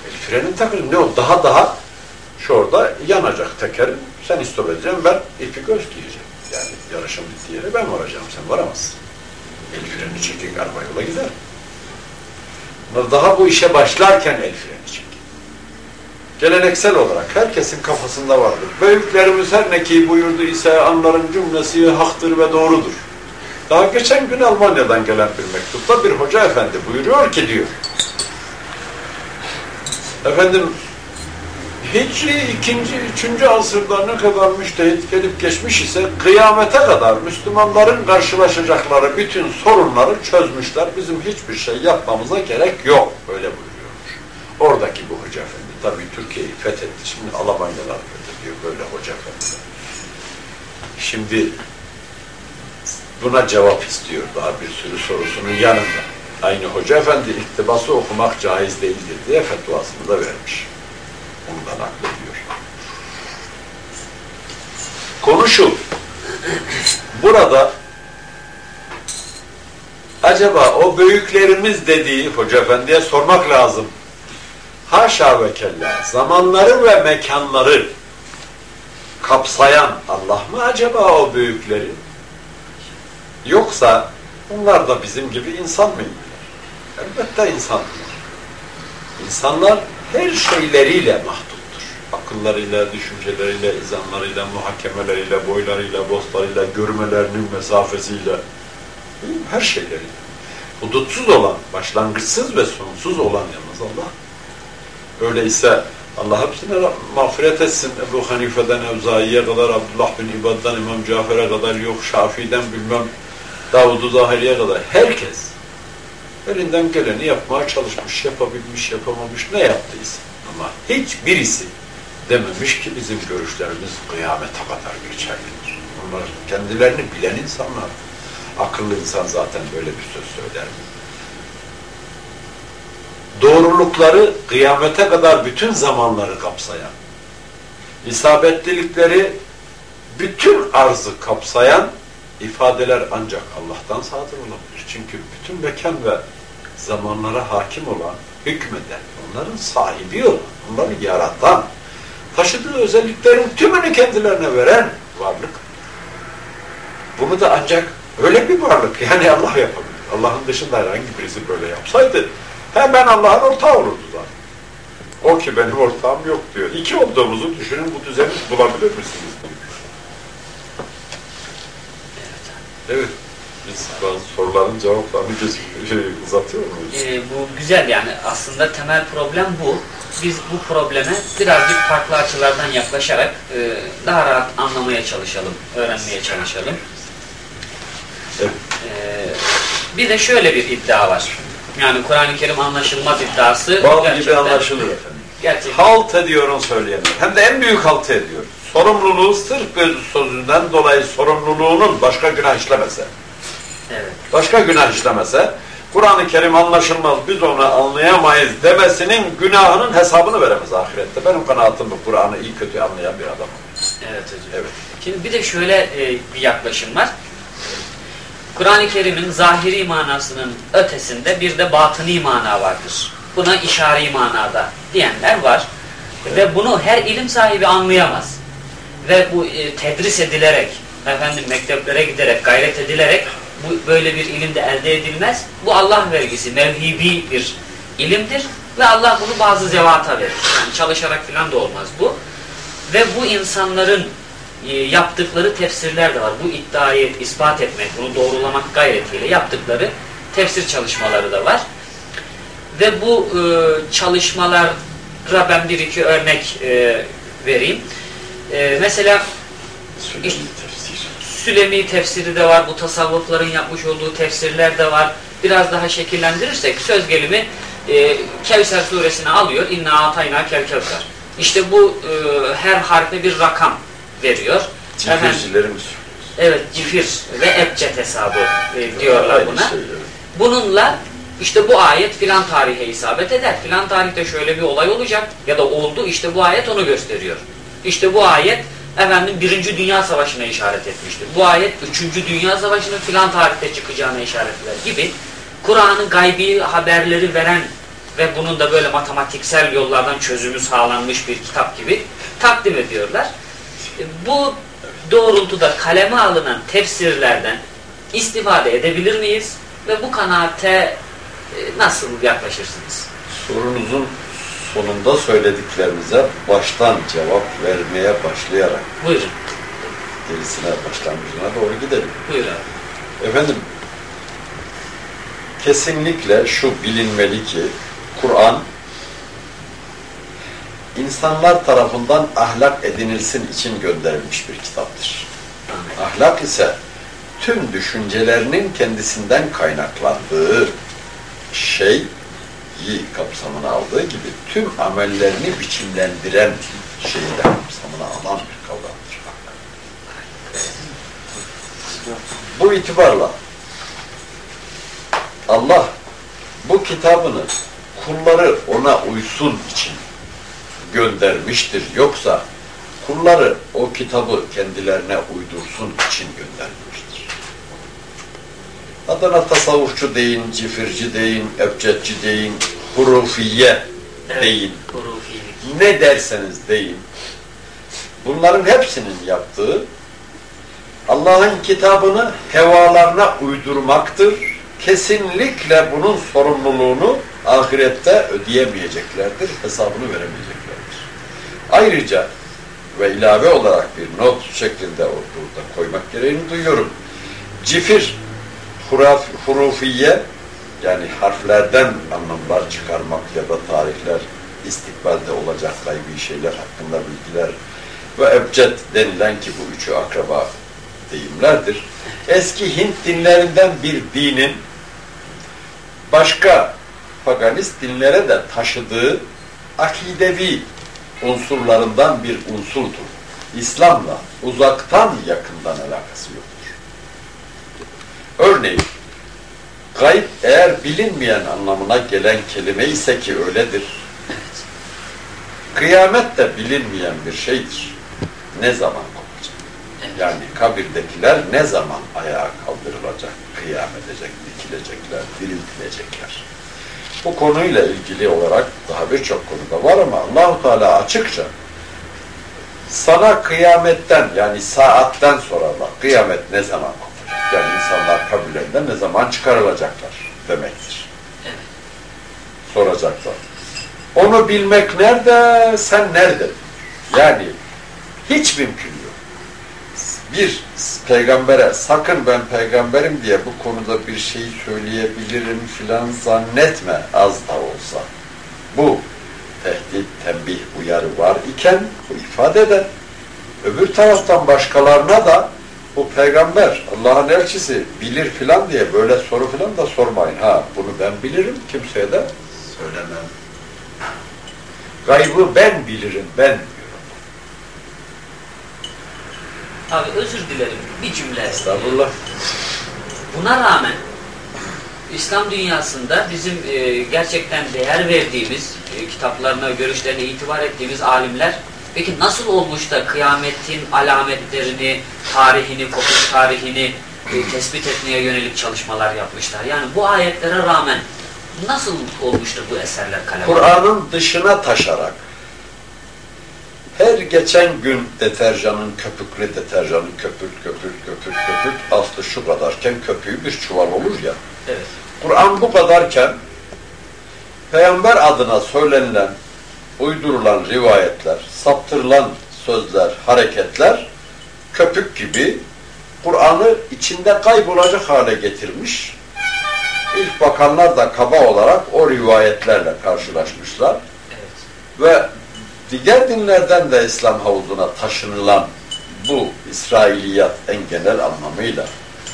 El frenin takılır. Ne o? Daha daha şu orada yanacak tekerin. Sen istop edeceksin, ben ipi göstereceğim. Yani yarışın bittiği yere ben varacağım, sen varamazsın. El freni çekik araba yola gider. Daha bu işe başlarken el freni çekik. Geleneksel olarak herkesin kafasında vardır. Büyüklerimiz her ne ki buyurdu ise anların cümlesi haktır ve doğrudur. Daha geçen gün Almanya'dan gelen bir mektupta bir hoca efendi buyuruyor ki diyor. Efendim Hicri ikinci, üçüncü asırda ne kadar müştehit gelip geçmiş ise kıyamete kadar Müslümanların karşılaşacakları bütün sorunları çözmüşler. Bizim hiçbir şey yapmamıza gerek yok. Öyle buyuruyormuş. Oradaki bu hoca efendi. Tabii Türkiye'yi fethetti. Şimdi Almanyalar fethediyor böyle hoca efendi. Şimdi buna cevap istiyor daha bir sürü sorusunun yanında. Aynı hoca efendi iktibası okumak caiz değildir diye fetvasını da vermiş. Ondan naklediyor. Konu şu. Burada acaba o büyüklerimiz dediği Hoca Efendi'ye sormak lazım. Haşa ve kella zamanları ve mekanları kapsayan Allah mı acaba o büyükleri? Yoksa bunlar da bizim gibi insan mıydılar? Elbette insanlar. İnsanlar her şeyleriyle mahduttur. Akıllarıyla, düşünceleriyle, izanlarıyla, muhakemeleriyle, boylarıyla, bostlarıyla, görmelerinin mesafesiyle, her şeyleriyle. Hudutsuz olan, başlangıçsız ve sonsuz olan yalnız Allah. Öyleyse Allah hepsine mağfiret etsin. Ebu Hanife'den Evzai'ye kadar, Abdullah bin İbad'dan İmam Cafer'e kadar, yok Şafii'den bilmem Davud-u Zahiri'ye kadar herkes elinden geleni yapmaya çalışmış, yapabilmiş, yapamamış, ne yaptıysa. Ama hiçbirisi dememiş ki bizim görüşlerimiz kıyamete kadar geçerlidir. Onlar kendilerini bilen insanlar. Akıllı insan zaten böyle bir söz söyler mi? Doğrulukları kıyamete kadar bütün zamanları kapsayan, isabetlilikleri bütün arzı kapsayan ifadeler ancak Allah'tan sadır olabilir. Çünkü bütün mekan ve zamanlara hakim olan, hükmeden, onların sahibi olan, onları yaratan, taşıdığı özelliklerin tümünü kendilerine veren varlık. Bunu da ancak öyle bir varlık, yani Allah yapabilir. Allah'ın dışında herhangi birisi böyle yapsaydı, hemen Allah'ın ortağı olurdu zaten. O ki benim ortağım yok diyor. İki olduğumuzu düşünün, bu düzeni bulabilir misiniz? Evet. Biz bazı soruların cevaplarını şey, uzatıyor muyuz? Ee, bu güzel yani aslında temel problem bu. Biz bu probleme birazcık farklı açılardan yaklaşarak e, daha rahat anlamaya çalışalım, öğrenmeye çalışalım. Evet. Ee, bir de şöyle bir iddia var. Yani Kur'an-ı Kerim anlaşılmaz iddiası. Bal gibi anlaşılır efendim. Gerçekten. Halt ediyorun söyleyenler. Hem de en büyük halt ediyor. Sorumluluğu sırf sözünden dolayı sorumluluğunun başka günah işlemese. Evet. başka günah işlemese, Kur'an-ı Kerim anlaşılmaz, biz onu anlayamayız demesinin günahının hesabını veremez ahirette. Benim kanaatim bu, Kur'an'ı iyi kötü anlayan bir adam. Evet hocam. Evet. Şimdi bir de şöyle e, bir yaklaşım var. Kur'an-ı Kerim'in zahiri manasının ötesinde bir de batıni mana vardır. Buna işari manada diyenler var. Ve bunu her ilim sahibi anlayamaz. Ve bu e, tedris edilerek, efendim mekteplere giderek, gayret edilerek bu böyle bir ilim de elde edilmez. Bu Allah vergisi, mevhibi bir ilimdir. Ve Allah bunu bazı zevata verir. Yani çalışarak falan da olmaz bu. Ve bu insanların yaptıkları tefsirler de var. Bu iddiayı ispat etmek, bunu doğrulamak gayretiyle yaptıkları tefsir çalışmaları da var. Ve bu e, çalışmalara ben bir iki örnek e, vereyim. E, mesela Süleyman tefsir. Sülemi tefsiri de var, bu tasavvufların yapmış olduğu tefsirler de var. Biraz daha şekillendirirsek söz gelimi e, Kevser suresine alıyor. İnna atayna kel kevser. İşte bu e, her harfe bir rakam veriyor. Efendim, Cifircileri mi söylüyorsun? evet cifir ve ebced hesabı e, diyorlar buna. Bununla işte bu ayet filan tarihe isabet eder. Filan tarihte şöyle bir olay olacak ya da oldu işte bu ayet onu gösteriyor. İşte bu ayet efendim Birinci Dünya Savaşı'na işaret etmiştir. Bu ayet Üçüncü Dünya Savaşı'nın filan tarihte çıkacağına işaret eder gibi Kur'an'ın gaybi haberleri veren ve bunun da böyle matematiksel yollardan çözümü sağlanmış bir kitap gibi takdim ediyorlar. Bu doğrultuda kaleme alınan tefsirlerden istifade edebilir miyiz? Ve bu kanaate e, nasıl yaklaşırsınız? Sorunuzun sonunda söylediklerimize baştan cevap vermeye başlayarak Buyurun. gerisine başlangıcına doğru gidelim. Buyur abi. Efendim, kesinlikle şu bilinmeli ki Kur'an insanlar tarafından ahlak edinilsin için gönderilmiş bir kitaptır. Ahlak ise tüm düşüncelerinin kendisinden kaynaklandığı şeyi kapsamına aldığı gibi tüm amellerini biçimlendiren şeyi de kapsamına alan bir kavramdır. Bu itibarla Allah bu kitabını kulları ona uysun için göndermiştir. Yoksa kulları o kitabı kendilerine uydursun için göndermiştir. Adana tasavvufçu deyin, cifirci deyin, ebcedci deyin, hurufiye deyin, ne derseniz deyin. Bunların hepsinin yaptığı Allah'ın kitabını hevalarına uydurmaktır. Kesinlikle bunun sorumluluğunu ahirette ödeyemeyeceklerdir, hesabını veremeyeceklerdir. Ayrıca ve ilave olarak bir not şeklinde burada koymak gereğini duyuyorum. Cifir, huraf, hurufiye yani harflerden anlamlar çıkarmak ya da tarihler, istikbalde olacak gaybi şeyler hakkında bilgiler ve ebced denilen ki bu üçü akraba deyimlerdir. Eski Hint dinlerinden bir dinin başka paganist dinlere de taşıdığı akidevi unsurlarından bir unsurdur. İslam'la uzaktan yakından alakası yoktur. Örneğin, gayb eğer bilinmeyen anlamına gelen kelime ise ki öyledir. Kıyamet de bilinmeyen bir şeydir. Ne zaman kopacak? Yani kabirdekiler ne zaman ayağa kaldırılacak, kıyam edecek, dikilecekler, diriltilecekler. Bu konuyla ilgili olarak daha birçok konuda var ama Allahu Teala açıkça sana kıyametten yani saatten sonra bak kıyamet ne zaman kopacak? Yani insanlar kabirlerinden ne zaman çıkarılacaklar demektir. Evet. Soracaklar. Onu bilmek nerede, sen nerede? Yani hiç mümkün. Bir peygambere sakın ben peygamberim diye bu konuda bir şey söyleyebilirim filan zannetme az da olsa. Bu tehdit, tembih, uyarı var iken bu ifade eder. Öbür taraftan başkalarına da bu peygamber, Allah'ın elçisi bilir filan diye böyle soru filan da sormayın. Ha bunu ben bilirim, kimseye de söylemem. Gaybı ben bilirim, ben diyorum. Abi özür dilerim. Bir cümle. Estağfurullah. Buna rağmen İslam dünyasında bizim e, gerçekten değer verdiğimiz, e, kitaplarına, görüşlerine itibar ettiğimiz alimler peki nasıl olmuş da kıyametin alametlerini, tarihini, kopuş tarihini e, tespit etmeye yönelik çalışmalar yapmışlar? Yani bu ayetlere rağmen nasıl olmuştur bu eserler kaleme? Kur'an'ın dışına taşarak her geçen gün deterjanın, köpüklü deterjanın köpük, köpük, köpük, köpük aslı şu kadarken köpüğü bir çuval olur ya. Evet. Kur'an bu kadarken Peygamber adına söylenilen, uydurulan rivayetler, saptırılan sözler, hareketler köpük gibi Kur'an'ı içinde kaybolacak hale getirmiş. İlk bakanlar da kaba olarak o rivayetlerle karşılaşmışlar Evet. ve diğer dinlerden de İslam havuzuna taşınılan bu İsrailiyat en genel anlamıyla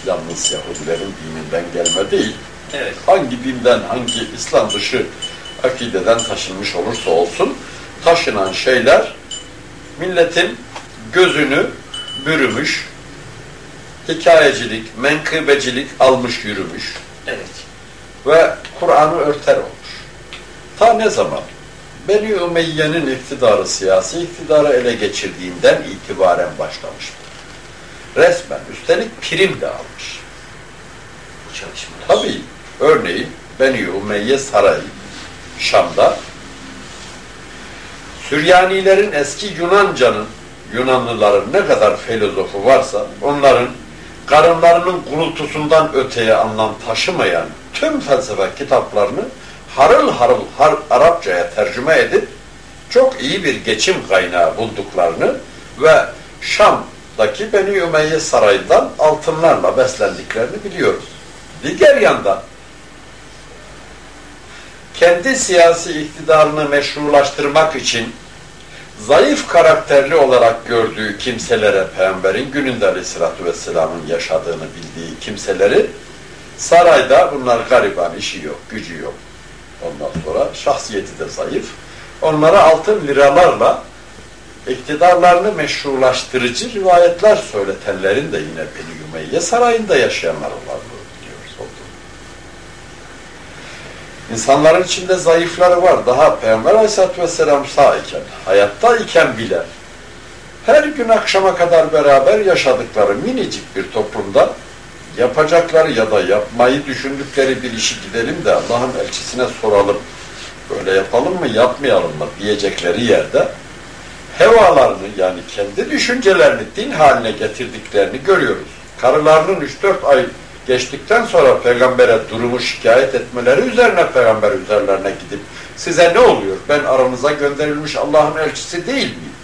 yalnız Yahudilerin dininden gelme değil, Evet. hangi dinden, hangi İslam dışı akideden taşınmış olursa olsun, taşınan şeyler milletin gözünü bürümüş, hikayecilik, menkıbecilik almış yürümüş Evet. ve Kur'an'ı örter olmuş. Ta ne zaman? Beni Ümeyye'nin iktidarı, siyasi iktidarı ele geçirdiğinden itibaren başlamıştır. Resmen, üstelik prim de almış. Bu çalışmalar. Tabii, örneğin Beni Ümeyye Sarayı, Şam'da, Süryanilerin eski Yunanca'nın, Yunanlıların ne kadar filozofu varsa, onların karınlarının gurultusundan öteye anlam taşımayan tüm felsefe kitaplarını harıl harıl har Arapçaya tercüme edip çok iyi bir geçim kaynağı bulduklarını ve Şam'daki Beni Ümeyye Sarayı'ndan altınlarla beslendiklerini biliyoruz. Diğer yandan kendi siyasi iktidarını meşrulaştırmak için zayıf karakterli olarak gördüğü kimselere Peygamberin gününde Aleyhisselatü Vesselam'ın yaşadığını bildiği kimseleri sarayda bunlar gariban, işi yok, gücü yok. Ondan sonra şahsiyeti de zayıf. Onlara altın liralarla iktidarlarını meşrulaştırıcı rivayetler söyletenlerin de yine Beni Ümeyye sarayında yaşayanlar olduğunu biliyoruz. Olduğunu. İnsanların içinde zayıfları var. Daha Peygamber Aleyhisselatü Vesselam sağ iken, hayatta iken bile her gün akşama kadar beraber yaşadıkları minicik bir toplumda yapacakları ya da yapmayı düşündükleri bir işi gidelim de Allah'ın elçisine soralım. Böyle yapalım mı yapmayalım mı diyecekleri yerde hevalarını yani kendi düşüncelerini din haline getirdiklerini görüyoruz. Karılarının 3-4 ay geçtikten sonra peygambere durumu şikayet etmeleri üzerine peygamber üzerlerine gidip size ne oluyor? Ben aranıza gönderilmiş Allah'ın elçisi değil miyim?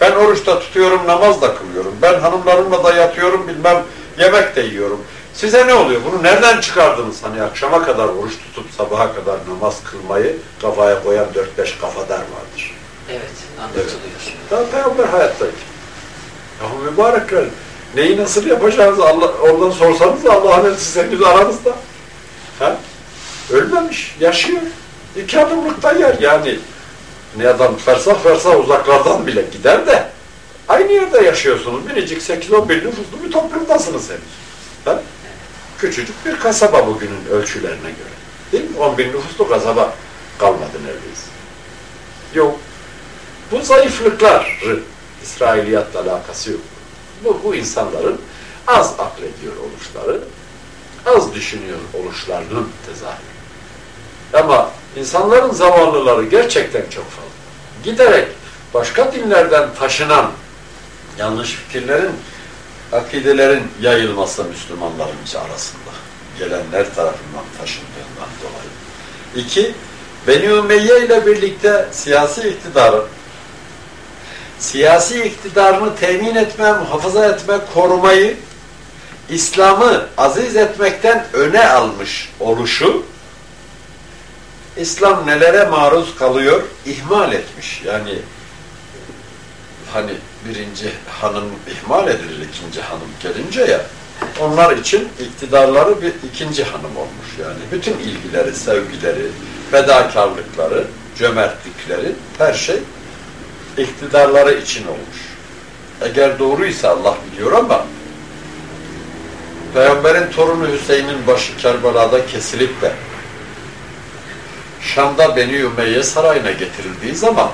Ben oruçta tutuyorum, namaz da kılıyorum. Ben hanımlarımla da yatıyorum, bilmem yemek de yiyorum. Size ne oluyor? Bunu nereden çıkardınız? Hani akşama kadar oruç tutup sabaha kadar namaz kılmayı kafaya koyan 4-5 kafadar vardır. Evet, anlatılıyor. Daha peygamber hayattayken. Ya mübarekler, neyi nasıl yapacağınızı Allah, oradan sorsanız da Allah'ın elçisi henüz aranızda. Ha? Ölmemiş, yaşıyor. İki adımlıkta yer yani. Ne adam fersah fersah uzaklardan bile gider de aynı yerde yaşıyorsunuz. Minicik 8-10 bin nüfuslu bir toplumdasınız henüz. Ha? Küçücük bir kasaba bugünün ölçülerine göre. Değil mi? 10 bin nüfuslu kasaba kalmadı neredeyse. Yok. Bu zayıflıklar İsrailiyatla alakası yok. Bu, bu insanların az aklediyor oluşları, az düşünüyor oluşlarının tezahürü. Ama insanların zavallıları gerçekten çok fazla. Giderek başka dinlerden taşınan yanlış fikirlerin, akidelerin yayılması Müslümanların arasında. Gelenler tarafından taşındığından dolayı. İki, Beni Ümeyye ile birlikte siyasi iktidarı, siyasi iktidarını temin etme, muhafaza etme, korumayı, İslam'ı aziz etmekten öne almış oluşu, İslam nelere maruz kalıyor? ihmal etmiş. Yani hani birinci hanım ihmal edilir ikinci hanım gelince ya onlar için iktidarları bir ikinci hanım olmuş yani. Bütün ilgileri, sevgileri, fedakarlıkları, cömertlikleri her şey iktidarları için olmuş. Eğer doğruysa Allah biliyor ama Peygamberin torunu Hüseyin'in başı Kerbela'da kesilip de Şam'da Beni Ümeyye sarayına getirildiği zaman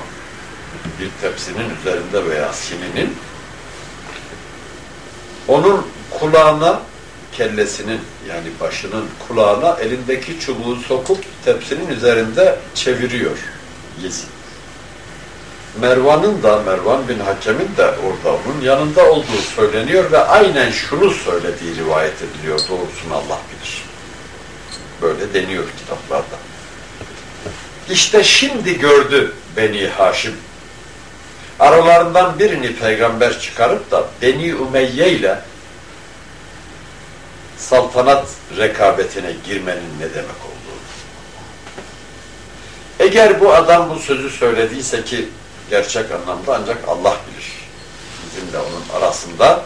bir tepsinin üzerinde veya sininin onun kulağına kellesinin yani başının kulağına elindeki çubuğu sokup tepsinin üzerinde çeviriyor Yezid. Mervan'ın da Mervan bin Hakem'in de orada onun yanında olduğu söyleniyor ve aynen şunu söylediği rivayet ediliyor. Doğrusunu Allah bilir. Böyle deniyor kitaplarda. İşte şimdi gördü Beni Haşim. Aralarından birini peygamber çıkarıp da Beni Ümeyye ile saltanat rekabetine girmenin ne demek olduğunu. Eğer bu adam bu sözü söylediyse ki gerçek anlamda ancak Allah bilir. Bizimle onun arasında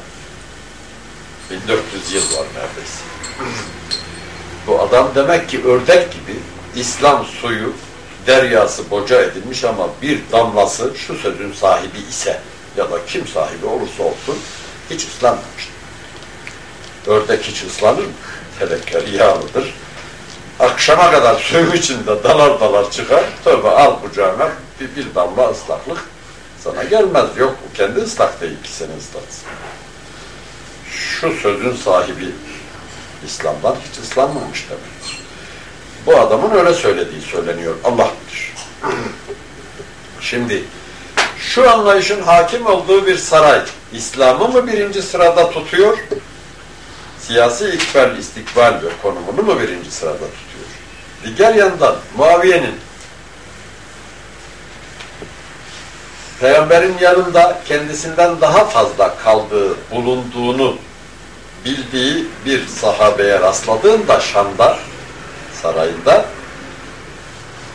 1400 yıl var neredeyse. Bu adam demek ki ördek gibi İslam suyu deryası boca edilmiş ama bir damlası şu sözün sahibi ise ya da kim sahibi olursa olsun hiç ıslanmamıştır. Ördek hiç ıslanır mı? Telekleri yağlıdır. akşama kadar suyun içinde dalar dalar çıkar. Tövbe al kucağına bir, bir damla ıslaklık sana gelmez. Yok bu kendi ıslak değil ki seni ıslatsın. Şu sözün sahibi İslam'dan hiç ıslanmamış demektir. Bu adamın öyle söylediği söyleniyor. Allah bilir. Şimdi şu anlayışın hakim olduğu bir saray İslam'ı mı birinci sırada tutuyor? Siyasi ikbal, istikbal ve konumunu mu birinci sırada tutuyor? Diğer yandan Muaviye'nin Peygamberin yanında kendisinden daha fazla kaldığı, bulunduğunu bildiği bir sahabeye rastladığında Şam'da, sarayında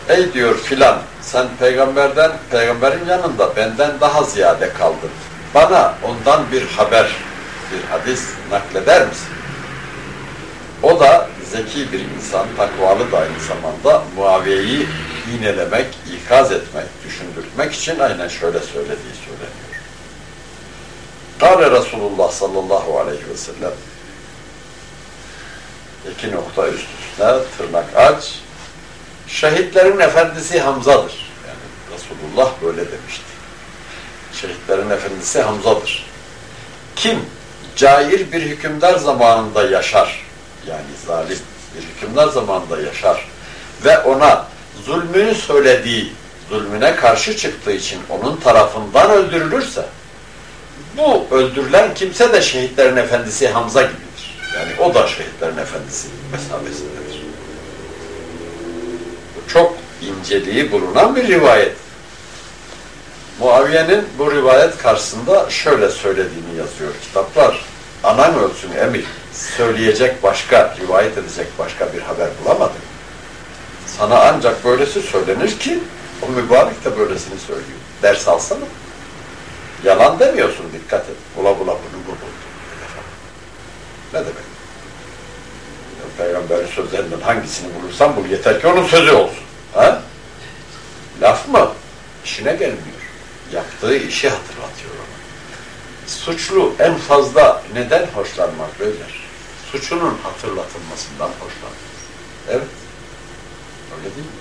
Ey diyor filan sen peygamberden, peygamberin yanında benden daha ziyade kaldın. Bana ondan bir haber, bir hadis nakleder misin? O da zeki bir insan, takvalı da aynı zamanda Muaviye'yi iğnelemek, ikaz etmek, düşündürtmek için aynen şöyle söylediği söyleniyor. Kale Resulullah sallallahu aleyhi ve sellem iki nokta üst üste tırnak aç şehitlerin efendisi Hamza'dır. Yani Resulullah böyle demişti. Şehitlerin efendisi Hamza'dır. Kim cair bir hükümdar zamanında yaşar, yani zalim bir hükümdar zamanında yaşar ve ona zulmünü söylediği, zulmüne karşı çıktığı için onun tarafından öldürülürse, bu öldürülen kimse de şehitlerin efendisi Hamza gibidir. Yani o da şehitlerin efendisi mesabesindedir. Bu çok inceliği bulunan bir rivayet. Muaviye'nin bu rivayet karşısında şöyle söylediğini yazıyor kitaplar. Anan ölsün emir, söyleyecek başka, rivayet edecek başka bir haber bulamadım. Sana ancak böylesi söylenir ki o mübarek de böylesini söylüyor. Ders alsana. Yalan demiyorsun dikkat et. Bula bula bunu bu Ne demek? Peygamberin sözlerinden hangisini bulursan bul yeter ki onun sözü olsun. Ha? Laf mı? İşine gelmiyor. Yaptığı işi hatırlatıyor ona. Suçlu en fazla neden hoşlanmak beyler? Suçunun hatırlatılmasından hoşlanır. Evet. Öyle değil mi?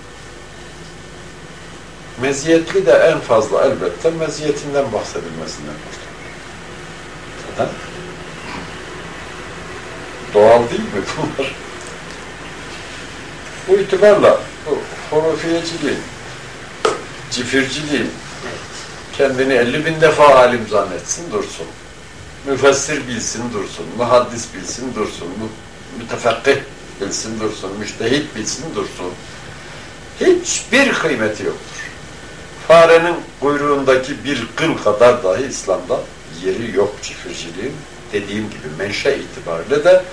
Meziyetli de en fazla elbette meziyetinden bahsedilmesinden hoşlanır. Neden? Doğal değil mi bunlar? Bu itibarla bu horofiyeciliğin, cifirciliğin kendini elli bin defa alim zannetsin dursun. Müfessir bilsin dursun, muhaddis bilsin dursun, mütefekkih bilsin dursun, müştehit bilsin dursun. Hiçbir kıymeti yoktur. Farenin kuyruğundaki bir kıl kadar dahi İslam'da yeri yok çifirciliğin. Dediğim gibi menşe itibariyle de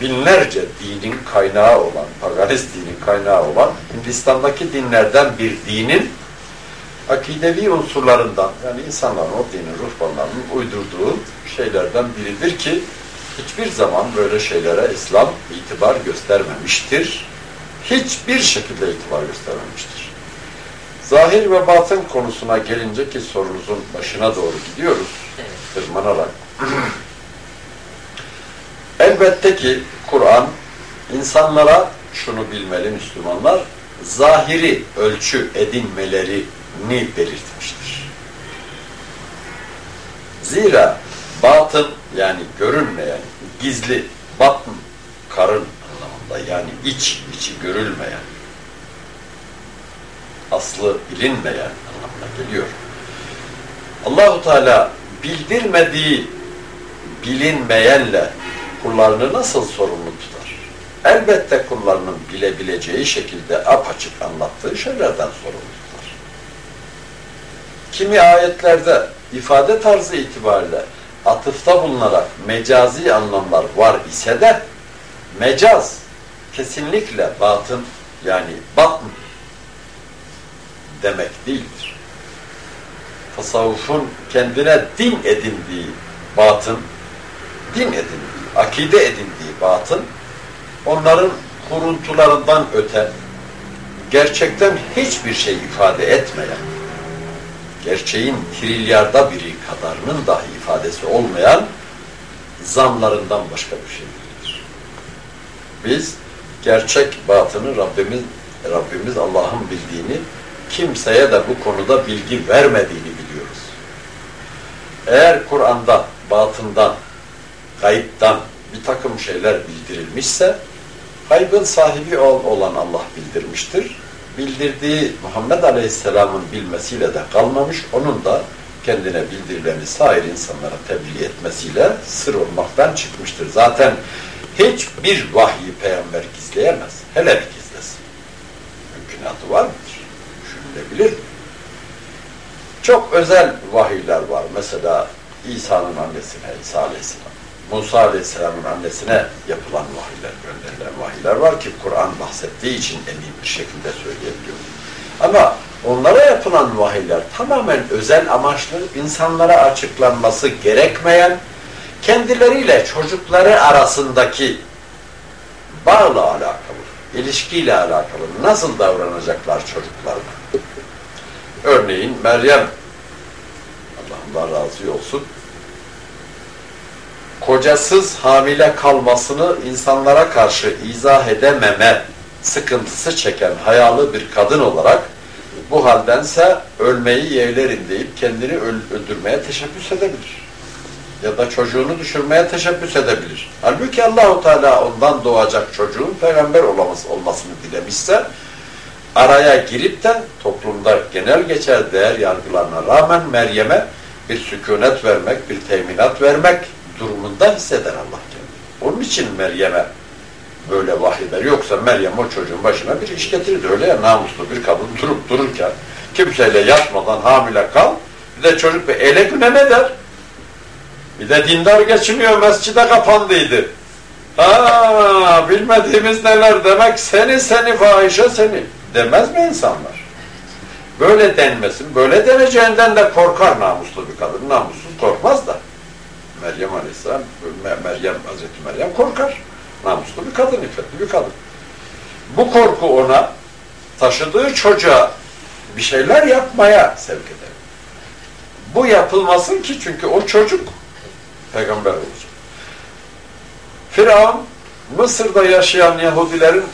binlerce dinin kaynağı olan, paganist dinin kaynağı olan Hindistan'daki dinlerden bir dinin akidevi unsurlarından yani insanların o dinin ruhbanlarının uydurduğu şeylerden biridir ki hiçbir zaman böyle şeylere İslam itibar göstermemiştir. Hiçbir şekilde itibar göstermemiştir. Zahir ve batın konusuna gelince ki sorunuzun başına doğru gidiyoruz. Tırmanarak. Elbette ki Kur'an insanlara şunu bilmeli Müslümanlar, zahiri ölçü edinmelerini belirtmiştir. Zira batın yani görünmeyen, gizli, batın, karın anlamında yani iç, içi görülmeyen, aslı bilinmeyen anlamına geliyor. Allahu Teala bildirmediği bilinmeyenle kullarını nasıl sorumlu tutar? Elbette kullarının bilebileceği şekilde apaçık anlattığı şeylerden sorumlu tutar. Kimi ayetlerde ifade tarzı itibariyle atıfta bulunarak mecazi anlamlar var ise de mecaz kesinlikle batın yani batın demek değildir. Tasavvufun kendine din edindiği batın, din edindiği, akide edindiği batın, onların kuruntularından öte, gerçekten hiçbir şey ifade etmeyen, gerçeğin trilyarda biri kadarının dahi ifadesi olmayan zamlarından başka bir şey değildir. Biz gerçek batını Rabbimiz Rabbimiz Allah'ın bildiğini, kimseye de bu konuda bilgi vermediğini biliyoruz. Eğer Kur'an'da batından, kayıptan bir takım şeyler bildirilmişse, kaybın sahibi olan Allah bildirmiştir. Bildirdiği Muhammed Aleyhisselam'ın bilmesiyle de kalmamış, onun da kendine bildirileni sair insanlara tebliğ etmesiyle sır olmaktan çıkmıştır. Zaten hiçbir vahyi peygamber gizleyemez. Hele bir gizlesin. Mümkünatı var mıdır? Düşünülebilir? Çok özel vahiyler var. Mesela İsa'nın annesine, İsa Aleyhisselam, Musa Aleyhisselam'ın annesine yapılan vahiyler, gönderilen vahiyler var ki Kur'an bahsettiği için emin bir şekilde söyleyebiliyor. Ama onlara yapılan vahiyler tamamen özel amaçlı, insanlara açıklanması gerekmeyen, kendileriyle çocukları arasındaki bağla alakalı, ilişkiyle alakalı nasıl davranacaklar çocuklarına. Örneğin Meryem, Allah'ından razı olsun, kocasız hamile kalmasını insanlara karşı izah edememe sıkıntısı çeken hayalı bir kadın olarak bu haldense ölmeyi yeğlerim deyip kendini öldürmeye teşebbüs edebilir. Ya da çocuğunu düşürmeye teşebbüs edebilir. Halbuki Allahu Teala ondan doğacak çocuğun peygamber olması, olmasını dilemişse araya girip de toplumda genel geçer değer yargılarına rağmen Meryem'e bir sükunet vermek, bir teminat vermek durumunda hisseder Allah kendini. Onun için Meryem'e böyle vahiyler yoksa Meryem o çocuğun başına bir iş getirirdi. Öyle ya namuslu bir kadın durup dururken kimseyle yatmadan hamile kal bir de çocuk bir ele güne ne der? Bir de dindar geçiniyor mescide kapandıydı. Ha bilmediğimiz neler demek seni seni fahişe seni demez mi insanlar? Böyle denmesin. Böyle deneceğinden de korkar namuslu bir kadın. Namussuz korkmaz da. Meryem Aleyhisselam, Meryem, Hazreti Meryem korkar. Namuslu bir kadın, iffetli bir kadın. Bu korku ona taşıdığı çocuğa bir şeyler yapmaya sevk eder. Bu yapılmasın ki çünkü o çocuk peygamber olacak. Firavun Mısır'da yaşayan Yahudilerin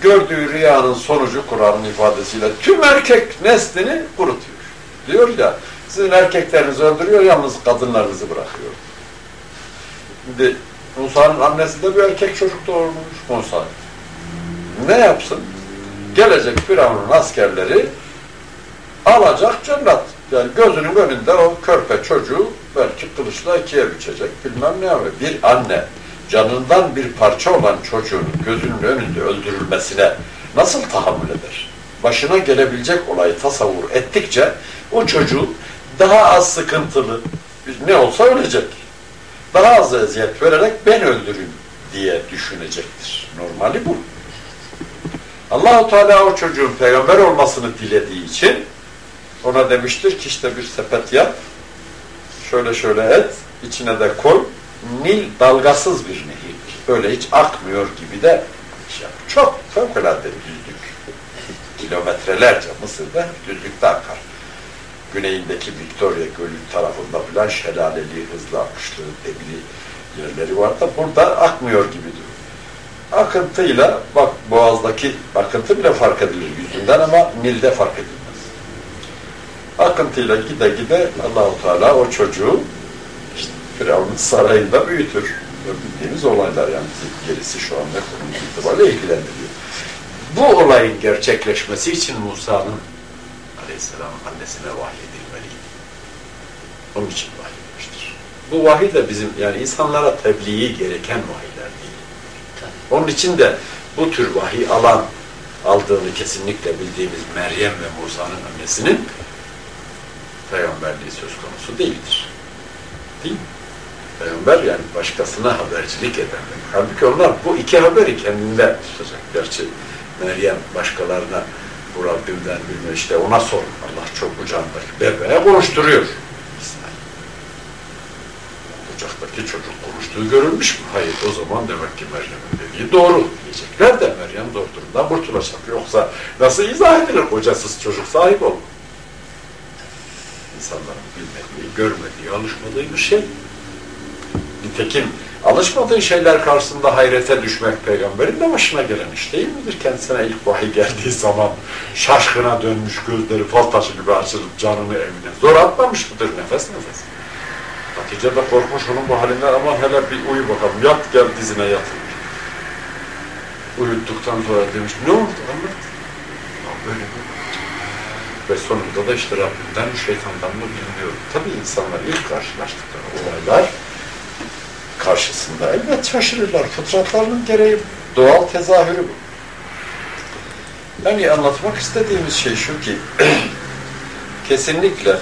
gördüğü rüyanın sonucu Kur'an'ın ifadesiyle tüm erkek neslini kurutuyor. Diyor ya sizin erkeklerinizi öldürüyor yalnız kadınlarınızı bırakıyor. Şimdi Musa'nın annesi de bir erkek çocuk doğurmuş Musa. Ne yapsın? Gelecek Firavun'un askerleri alacak cennet. Yani gözünün önünde o körpe çocuğu belki kılıçla ikiye biçecek bilmem ne yapıyor. Bir anne canından bir parça olan çocuğun gözünün önünde öldürülmesine nasıl tahammül eder? Başına gelebilecek olayı tasavvur ettikçe o çocuğu daha az sıkıntılı ne olsa ölecek. Daha az eziyet vererek ben öldüreyim diye düşünecektir. Normali bu. Allahu Teala o çocuğun peygamber olmasını dilediği için ona demiştir ki işte bir sepet yap, şöyle şöyle et, içine de koy, Nil dalgasız bir nehirdir. Böyle hiç akmıyor gibi de şey çok fevkalade düzlük. Kilometrelerce Mısır'da düzlükte akar. Güneyindeki Victoria Gölü tarafında filan şelaleli, hızlı akışlı, debili yerleri var da burada akmıyor gibi duruyor. Akıntıyla, bak boğazdaki akıntı bile fark edilir yüzünden ama Nil'de fark edilmez. Akıntıyla gide gide Allahu Teala o çocuğu işte Firavun'un sarayında büyütür. Bildiğimiz olaylar yani gerisi şu anda konumuz itibariyle ilgilendiriyor. Bu olayın gerçekleşmesi için Musa'nın Aleyhisselam annesine vahyedilmeliydi. Onun için vahyedilmiştir. Bu vahiy de bizim yani insanlara tebliği gereken vahiyler değil. Onun için de bu tür vahiy alan aldığını kesinlikle bildiğimiz Meryem ve Musa'nın annesinin peygamberliği söz konusu değildir. Değil mi? Peygamber yani başkasına habercilik eden. Halbuki onlar bu iki haberi kendinde tutacak. Gerçi Meryem başkalarına bu Rabbimden bilme işte ona sor. Allah çok kucağındaki bebeğe konuşturuyor. Kucaktaki çocuk konuştuğu görülmüş mü? Hayır. O zaman demek ki Meryem'in dediği doğru diyecekler de Meryem zor durumdan kurtulacak. Yoksa nasıl izah edilir kocasız çocuk sahip olma? İnsanların bilmediği, görmediği, alışmadığı bir şey. Nitekim alışmadığı şeyler karşısında hayrete düşmek peygamberin de başına gelen iş değil midir? Kendisine ilk vahiy geldiği zaman şaşkına dönmüş gözleri fal taşı gibi açılıp canını evine zor atmamış mıdır nefes nefes? Hatice de korkmuş onun bu halinden aman hele bir uyu bakalım yat gel dizine yatırmış. Uyuttuktan sonra demiş ne oldu anlat. Ya böyle mi? Ve sonunda da işte Rabbimden şeytandan mı bilmiyorum. Tabii insanlar ilk karşılaştıkları olaylar karşısında elbet şaşırırlar. Fıtratlarının gereği doğal tezahürü bu. Yani anlatmak istediğimiz şey şu ki kesinlikle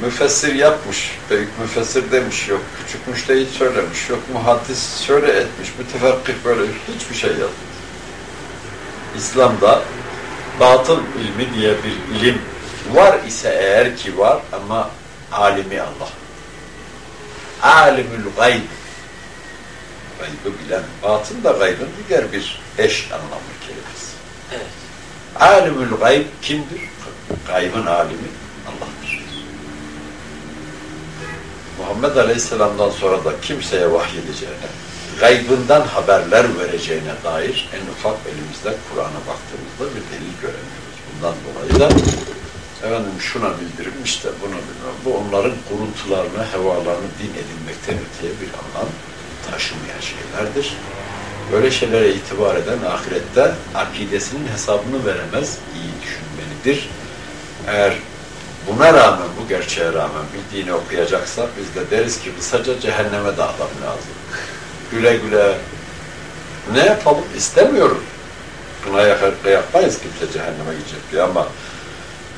müfessir yapmış, büyük müfessir demiş yok, küçük müştehit söylemiş, yok muhaddis şöyle etmiş, mütefekkih böyle hiçbir şey yazmıyor. İslam'da batıl ilmi diye bir ilim var ise eğer ki var ama alimi Allah. Alimül gayb. Gaybı bilen, batın da gaybın diğer bir eş anlamlı kelimesi. Evet. Alimül gayb kimdir? Gaybın alimi Allah'tır. Muhammed Aleyhisselam'dan sonra da kimseye vahyedeceğine, gaybından haberler vereceğine dair en ufak elimizde Kur'an'a baktığımızda bir delil göremiyoruz. Bundan dolayı da efendim şuna bildirilmiş de bunu bilmem. Bu onların kuruntularını, hevalarını din edinmekten öteye bir anlam taşımayan şeylerdir. Böyle şeylere itibar eden ahirette akidesinin hesabını veremez, iyi düşünmelidir. Eğer buna rağmen, bu gerçeğe rağmen bildiğini okuyacaksa biz de deriz ki kısaca cehenneme dağılam lazım. Güle güle ne yapalım istemiyorum. Buna yakar, yapmayız kimse cehenneme gidecek diye ama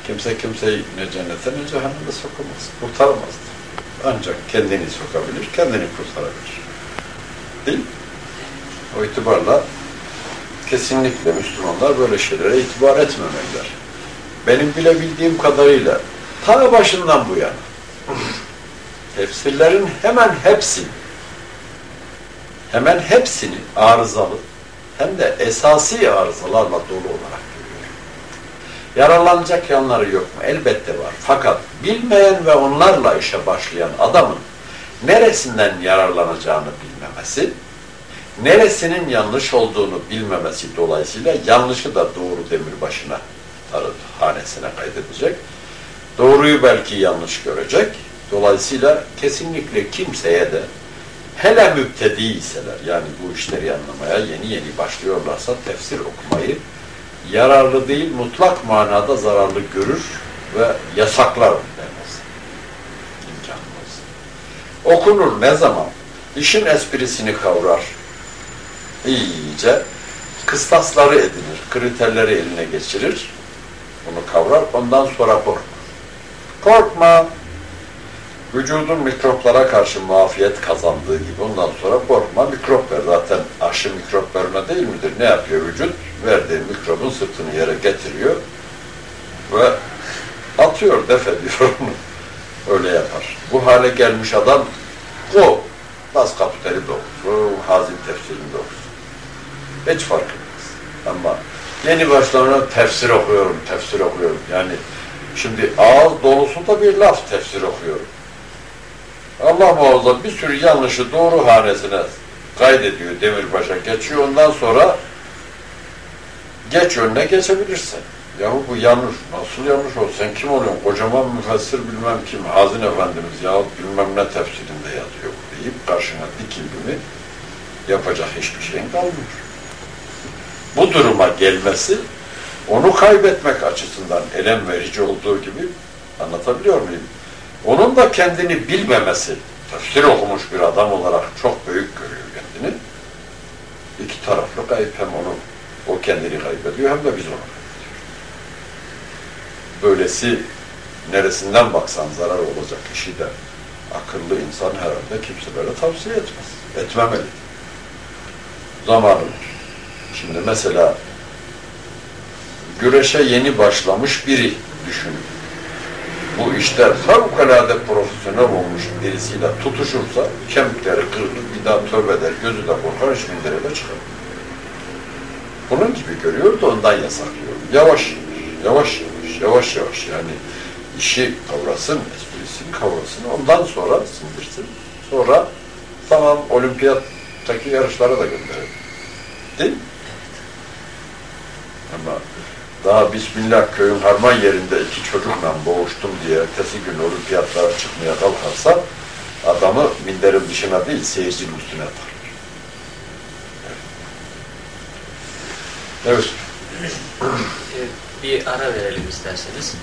kimse kimseyi ne cennete ne cehenneme sokamaz, kurtaramaz. Ancak kendini sokabilir, kendini kurtarabilir. Değil? O itibarla kesinlikle Müslümanlar böyle şeylere itibar etmemeliler. Benim bilebildiğim kadarıyla ta başından bu yana tefsirlerin hemen hepsini hemen hepsini arızalı hem de esasi arızalarla dolu olarak. Yararlanacak yanları yok mu? Elbette var. Fakat bilmeyen ve onlarla işe başlayan adamın neresinden yararlanacağını bilmemesi, neresinin yanlış olduğunu bilmemesi dolayısıyla yanlışı da doğru demir başına hanesine kaydedecek. Doğruyu belki yanlış görecek. Dolayısıyla kesinlikle kimseye de hele müptedi iseler yani bu işleri anlamaya yeni yeni başlıyorlarsa tefsir okumayı yararlı değil mutlak manada zararlı görür ve yasaklar denmez. İmkanımız. Okunur ne zaman? İşin esprisini kavrar. İyice kıstasları edinir, kriterleri eline geçirir. Bunu kavrar, ondan sonra korkma. Korkma. Vücudun mikroplara karşı muafiyet kazandığı gibi ondan sonra korkma. Mikrop ver. Zaten aşı mikrop verme değil midir? Ne yapıyor vücut? Verdiği mikrobun sırtını yere getiriyor ve atıyor, def ediyor onu. Öyle yapar. Bu hale gelmiş adam o. Bas kapitali okur, hazin tefsirini okur. Hiç fark etmez. Ama yeni başlarına tefsir okuyorum, tefsir okuyorum. Yani şimdi ağız dolusu da bir laf tefsir okuyorum. Allah muhafaza bir sürü yanlışı doğru hanesine kaydediyor, demirbaşa geçiyor. Ondan sonra geç önüne geçebilirsin. Yahu bu yanlış. Nasıl yanlış o? Sen kim oluyorsun? Kocaman müfessir bilmem kim. Hazin Efendimiz ya bilmem ne tefsirinde yazıyor deyip karşına dikildi mi yapacak hiçbir şeyin kalmıyor. Bu duruma gelmesi onu kaybetmek açısından elem verici olduğu gibi anlatabiliyor muyum? Onun da kendini bilmemesi, tefsir okumuş bir adam olarak çok büyük görüyor kendini. İki taraflı kayıp hem onu, o kendini kaybediyor hem de biz onu kaybediyoruz. Böylesi neresinden baksan zarar olacak işi de akıllı insan herhalde kimselere tavsiye etmez. Etmemeli. Zamanı Şimdi mesela güreşe yeni başlamış biri düşünün. Bu işte fevkalade profesyonel olmuş birisiyle tutuşursa kemikleri kırılır, bir daha tövbe eder, gözü de korkar, hiç mindere de çıkar. Bunun gibi görüyor da ondan yasaklıyor. Yavaş, yavaş, yavaş, yavaş yavaş yani işi kavrasın, esprisini kavrasın, ondan sonra sindirsin, sonra Tamam olimpiyattaki yarışlara da gönderelim. Değil mi? Ama daha Bismillah köyün harman yerinde iki çocukla boğuştum diye ertesi gün olimpiyatlara çıkmaya kalkarsa adamı minderin dışına değil seyircinin üstüne atar. Evet. Bir ara verelim isterseniz.